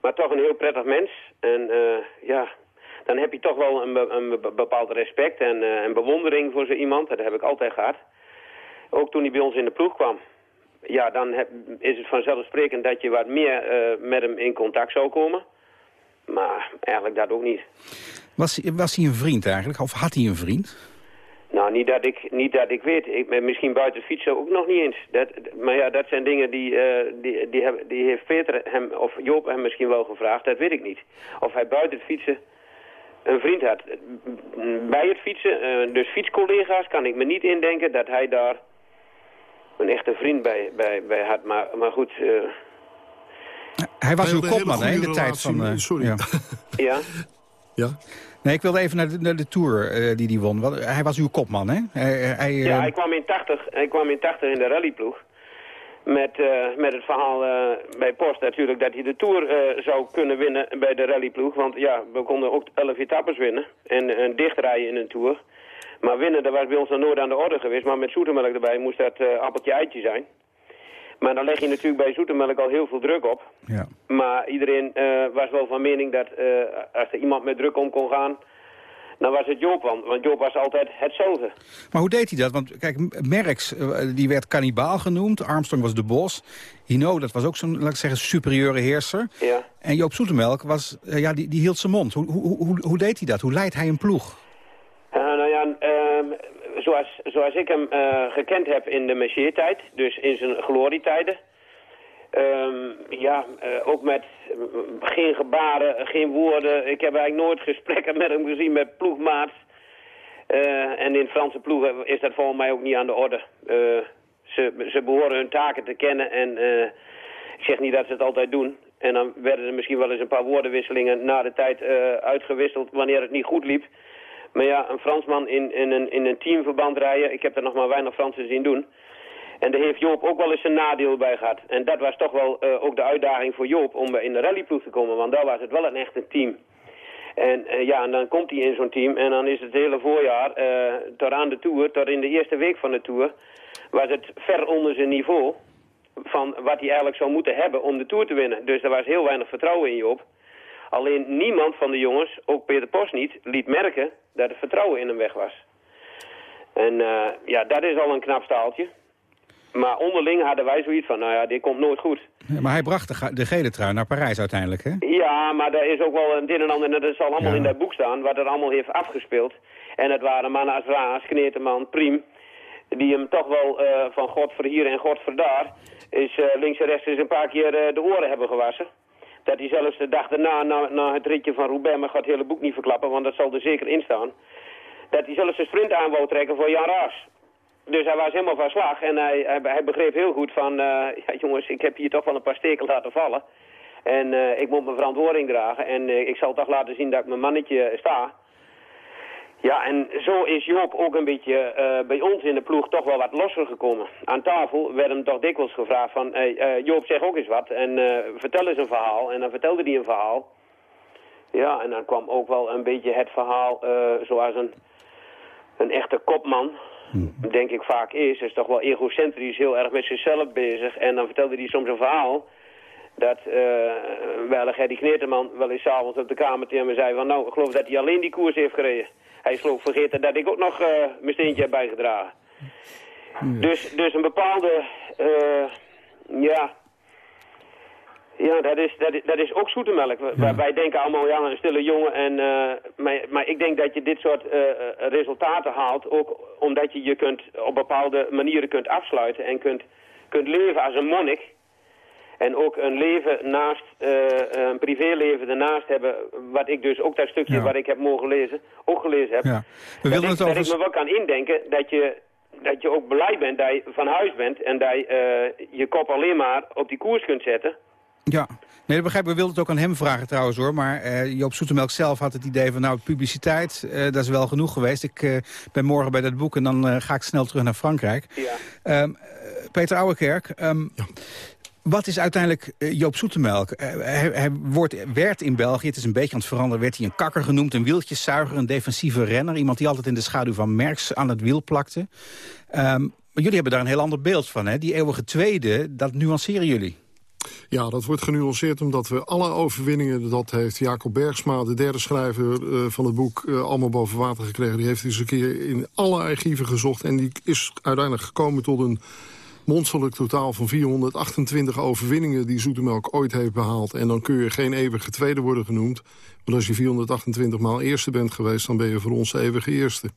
maar toch een heel prettig mens. En ja, dan heb je toch wel een, een bepaald respect en, en bewondering voor zo iemand. Dat heb ik altijd gehad. Ook toen hij bij ons in de ploeg kwam ja, dan is het vanzelfsprekend dat je wat meer uh, met hem in contact zou komen. Maar eigenlijk dat ook niet. Was, was hij een vriend eigenlijk? Of had hij een vriend? Nou, niet dat ik, niet dat ik weet. Ik, misschien buiten fietsen ook nog niet eens. Dat, maar ja, dat zijn dingen die, uh, die, die, heb, die heeft Peter hem, of Joop hem misschien wel gevraagd. Dat weet ik niet. Of hij buiten het fietsen een vriend had. Bij het fietsen, uh, dus fietscollega's, kan ik me niet indenken dat hij daar een echte vriend bij, bij, bij had. Maar, maar goed... Uh... Hij was uw kopman, hè, in de tijd van... Uh, sorry. Ja. ja? ja? Nee, ik wilde even naar de, naar de Tour uh, die hij won. Hij was uw kopman, hè? Hij, hij, ja, hij kwam, in 80, hij kwam in 80 in de rallyploeg. Met, uh, met het verhaal uh, bij Post natuurlijk dat hij de Tour uh, zou kunnen winnen bij de rallyploeg. Want ja, we konden ook 11 etappes winnen en, en dichtrijden in een Tour. Maar winnen, dat was bij ons nog nooit aan de orde geweest. Maar met zoetemelk erbij moest dat appeltje eitje zijn. Maar dan leg je natuurlijk bij zoetemelk al heel veel druk op. Ja. Maar iedereen uh, was wel van mening dat uh, als er iemand met druk om kon gaan... dan was het Joop, want, want Joop was altijd hetzelfde. Maar hoe deed hij dat? Want kijk, Merckx, die werd kannibaal genoemd. Armstrong was de bos. Hino, dat was ook zo'n, laat ik zeggen, superieure heerser. Ja. En Joop Zoetemelk, was, ja, die, die hield zijn mond. Hoe, hoe, hoe, hoe deed hij dat? Hoe leidt hij een ploeg? Uh, nou ja, uh, zoals, zoals ik hem uh, gekend heb in de Messier-tijd, dus in zijn glorietijden. Um, ja, ook met geen gebaren, geen woorden. Ik heb eigenlijk nooit gesprekken met hem gezien met ploegmaats. en in Franse ploegen is dat volgens mij ook niet aan de orde. ze, ze behoren hun taken te kennen en ik zeg niet dat ze het altijd doen. En dan werden er misschien wel eens een paar woordenwisselingen na de tijd uitgewisseld wanneer het niet goed liep. Maar ja, een Fransman in, in, een, in een teamverband rijden, ik heb er nog maar weinig Fransen zien doen. En daar heeft Joop ook wel eens een nadeel bij gehad. En dat was toch wel uh, ook de uitdaging voor Joop om in de rallyploeg te komen, want daar was het wel een echt team. En uh, ja, en dan komt hij in zo'n team en dan is het hele voorjaar, uh, tot aan de Tour, tot in de eerste week van de Tour, was het ver onder zijn niveau van wat hij eigenlijk zou moeten hebben om de Tour te winnen. Dus er was heel weinig vertrouwen in Joop. Alleen niemand van de jongens, ook Peter Post niet, liet merken dat het vertrouwen in hem weg was. En uh, ja, dat is al een knap staaltje. Maar onderling hadden wij zoiets van, nou ja, dit komt nooit goed. Maar hij bracht de, de, gele trui naar Parijs uiteindelijk, hè? Ja, maar daar is ook wel een dit en ander, en dat zal allemaal ja. in dat boek staan, wat er allemaal heeft afgespeeld. En het waren mannen als Raas, Kneteman, Priem, die hem toch wel uh, van God voor hier en God voor daar, is uh, links en rechts eens een paar keer de oren hebben gewassen. Dat hij zelfs de dag daarna, na, na het ritje van Roubaix, maar gaat het hele boek niet verklappen, want dat zal er zeker in staan. Dat hij zelfs een sprint aan wou trekken voor Jan Raas. Dus hij was helemaal van slag en hij, hij, begreep heel goed van, uh, ja jongens, ik heb hier toch wel een paar steken laten vallen. En uh, ik moet mijn verantwoording dragen en uh, ik zal toch laten zien dat ik mijn mannetje sta. Ja, en zo is Joop ook een beetje uh, bij ons in de ploeg toch wel wat losser gekomen. Aan tafel werd hem toch dikwijls gevraagd van... Hey, uh, Joop, zeg ook eens wat en uh, vertel eens een verhaal. En dan vertelde hij een verhaal. Ja, en dan kwam ook wel een beetje het verhaal eh, zoals een, een echte kopman, denk ik vaak is. Is toch wel egocentrisch, heel erg met zichzelf bezig. En dan vertelde hij soms een verhaal dat uh, wel Gerdy Kneterman wel eens avonds op de kamer tegen me zei van... nou, ik geloof dat hij alleen die koers heeft gereden. Hij is vergeten dat ik ook nog uh, mijn steentje heb bijgedragen. Dus, dus een bepaalde, uh, ja... Ja, dat is, dat is, dat is ook zoetemelk. Ja. Wij denken allemaal, ja, een stille jongen. En, uh, maar, maar ik denk dat je dit soort resultaten haalt... ook omdat je je kunt op bepaalde manieren kunt afsluiten... en kunt, kunt leven als een monnik... En ook een leven naast, uh, een privéleven ernaast hebben, wat ik dus ook dat stukje ja. wat ik heb mogen lezen, ook gelezen heb. Ja. We dat, ik, het over... dat ik me wel kan indenken dat je, dat je ook blij bent dat je van huis bent en dat je uh, je kop alleen maar op die koers kunt zetten. Ja, nee, dat begrijp ik. We wilden het ook aan hem vragen trouwens hoor. Maar uh, Joop Soetemelk zelf had het idee van nou, publiciteit, uh, dat is wel genoeg geweest. Ik uh, ben morgen bij dat boek en dan ga ik snel terug naar Frankrijk. Ja. Um, Peter Ouwekerk, um, ja. Wat is uiteindelijk uh, Joop Zoetemelk? Uh, hij, wordt, werd in België, het is een beetje aan het veranderen... werd hij een kakker genoemd, een wieltjeszuiger, een defensieve renner. Iemand die altijd in de schaduw van Merckx aan het wiel plakte. Um, maar jullie hebben daar een heel ander beeld van. Hè? Die eeuwige tweede, dat nuanceren jullie. Ja, dat wordt genuanceerd omdat we alle overwinningen... dat heeft Jacob Bergsma, de derde schrijver uh, van het boek... Allemaal boven water gekregen. Die heeft eens een keer in alle archieven gezocht... en die is uiteindelijk gekomen tot een monsterlijk totaal van 428 overwinningen die Zoetemelk ooit heeft behaald. En dan kun je geen eeuwige tweede worden genoemd. Want als je 428 maal eerste bent geweest, dan ben je voor ons de eeuwige eerste.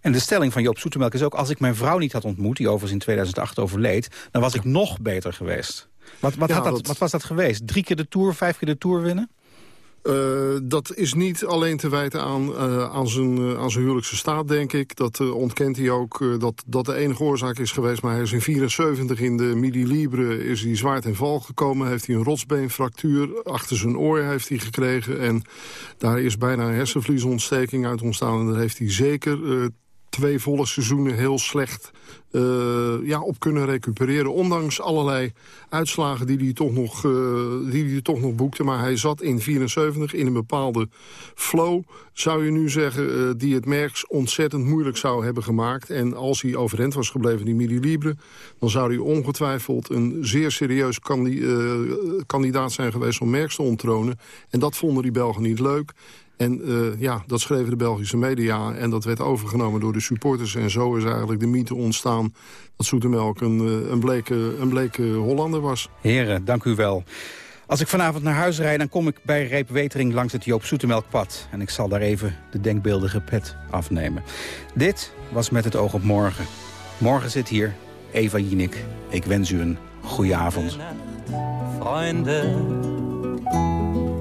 En de stelling van Joop Zoetemelk is ook... als ik mijn vrouw niet had ontmoet, die overigens in 2008 overleed... dan was ik nog beter geweest. Wat, wat, Ja, had dat, dat- wat was dat geweest? Drie keer de Tour, vijf keer de Tour winnen? Uh, dat is niet alleen te wijten aan, uh, aan, zijn, uh, aan zijn huwelijkse staat, denk ik. Dat ontkent hij ook, dat dat de enige oorzaak is geweest. Maar hij is in 74 in de Midi Libre is hij zwaar ten val gekomen. Heeft hij een rotsbeenfractuur achter zijn oor heeft hij gekregen. En daar is bijna een hersenvliesontsteking uit ontstaan. En daar heeft hij zeker twee volle seizoenen heel slecht uh, ja, op kunnen recupereren. Ondanks allerlei uitslagen die hij, toch nog, uh, die hij toch nog boekte. Maar hij zat in 74 in een bepaalde flow, zou je nu zeggen... Uh, die het Merks ontzettend moeilijk zou hebben gemaakt. En als hij overeind was gebleven, die Midi Libre... dan zou hij ongetwijfeld een zeer serieus kandi kandidaat zijn geweest... om Merks te onttronen. En dat vonden die Belgen niet leuk. En uh, ja, dat schreven de Belgische media en dat werd overgenomen door de supporters. En zo is eigenlijk de mythe ontstaan dat Zoetemelk een, uh, een, bleke, een bleke Hollander was. Heren, dank u wel. Als ik vanavond naar huis rijd, dan kom ik bij Reep Wetering langs het Joop Zoetemelkpad. En ik zal daar even de denkbeeldige pet afnemen. Dit was Met het oog op morgen. Morgen zit hier Eva Jinek. Ik wens u een goede avond. Freunde.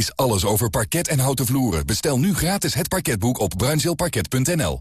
Lees alles over parket en houten vloeren. Bestel nu gratis het parketboek op bruinzeelparket.nl.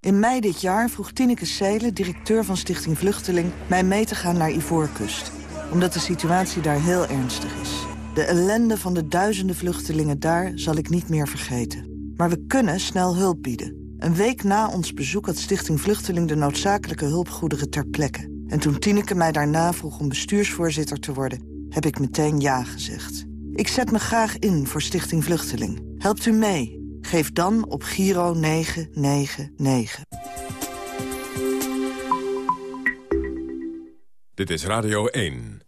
In mei dit jaar vroeg Tineke Seelen, directeur van Stichting Vluchteling... mij mee te gaan naar Ivoorkust. Omdat de situatie daar heel ernstig is. De ellende van de duizenden vluchtelingen daar zal ik niet meer vergeten. Maar we kunnen snel hulp bieden. Een week na ons bezoek had Stichting Vluchteling... de noodzakelijke hulpgoederen ter plekke. En toen Tineke mij daarna vroeg om bestuursvoorzitter te worden... heb ik meteen ja gezegd. Ik zet me graag in voor Stichting Vluchteling. Helpt u mee? Geef dan op Giro 999. Dit is Radio 1.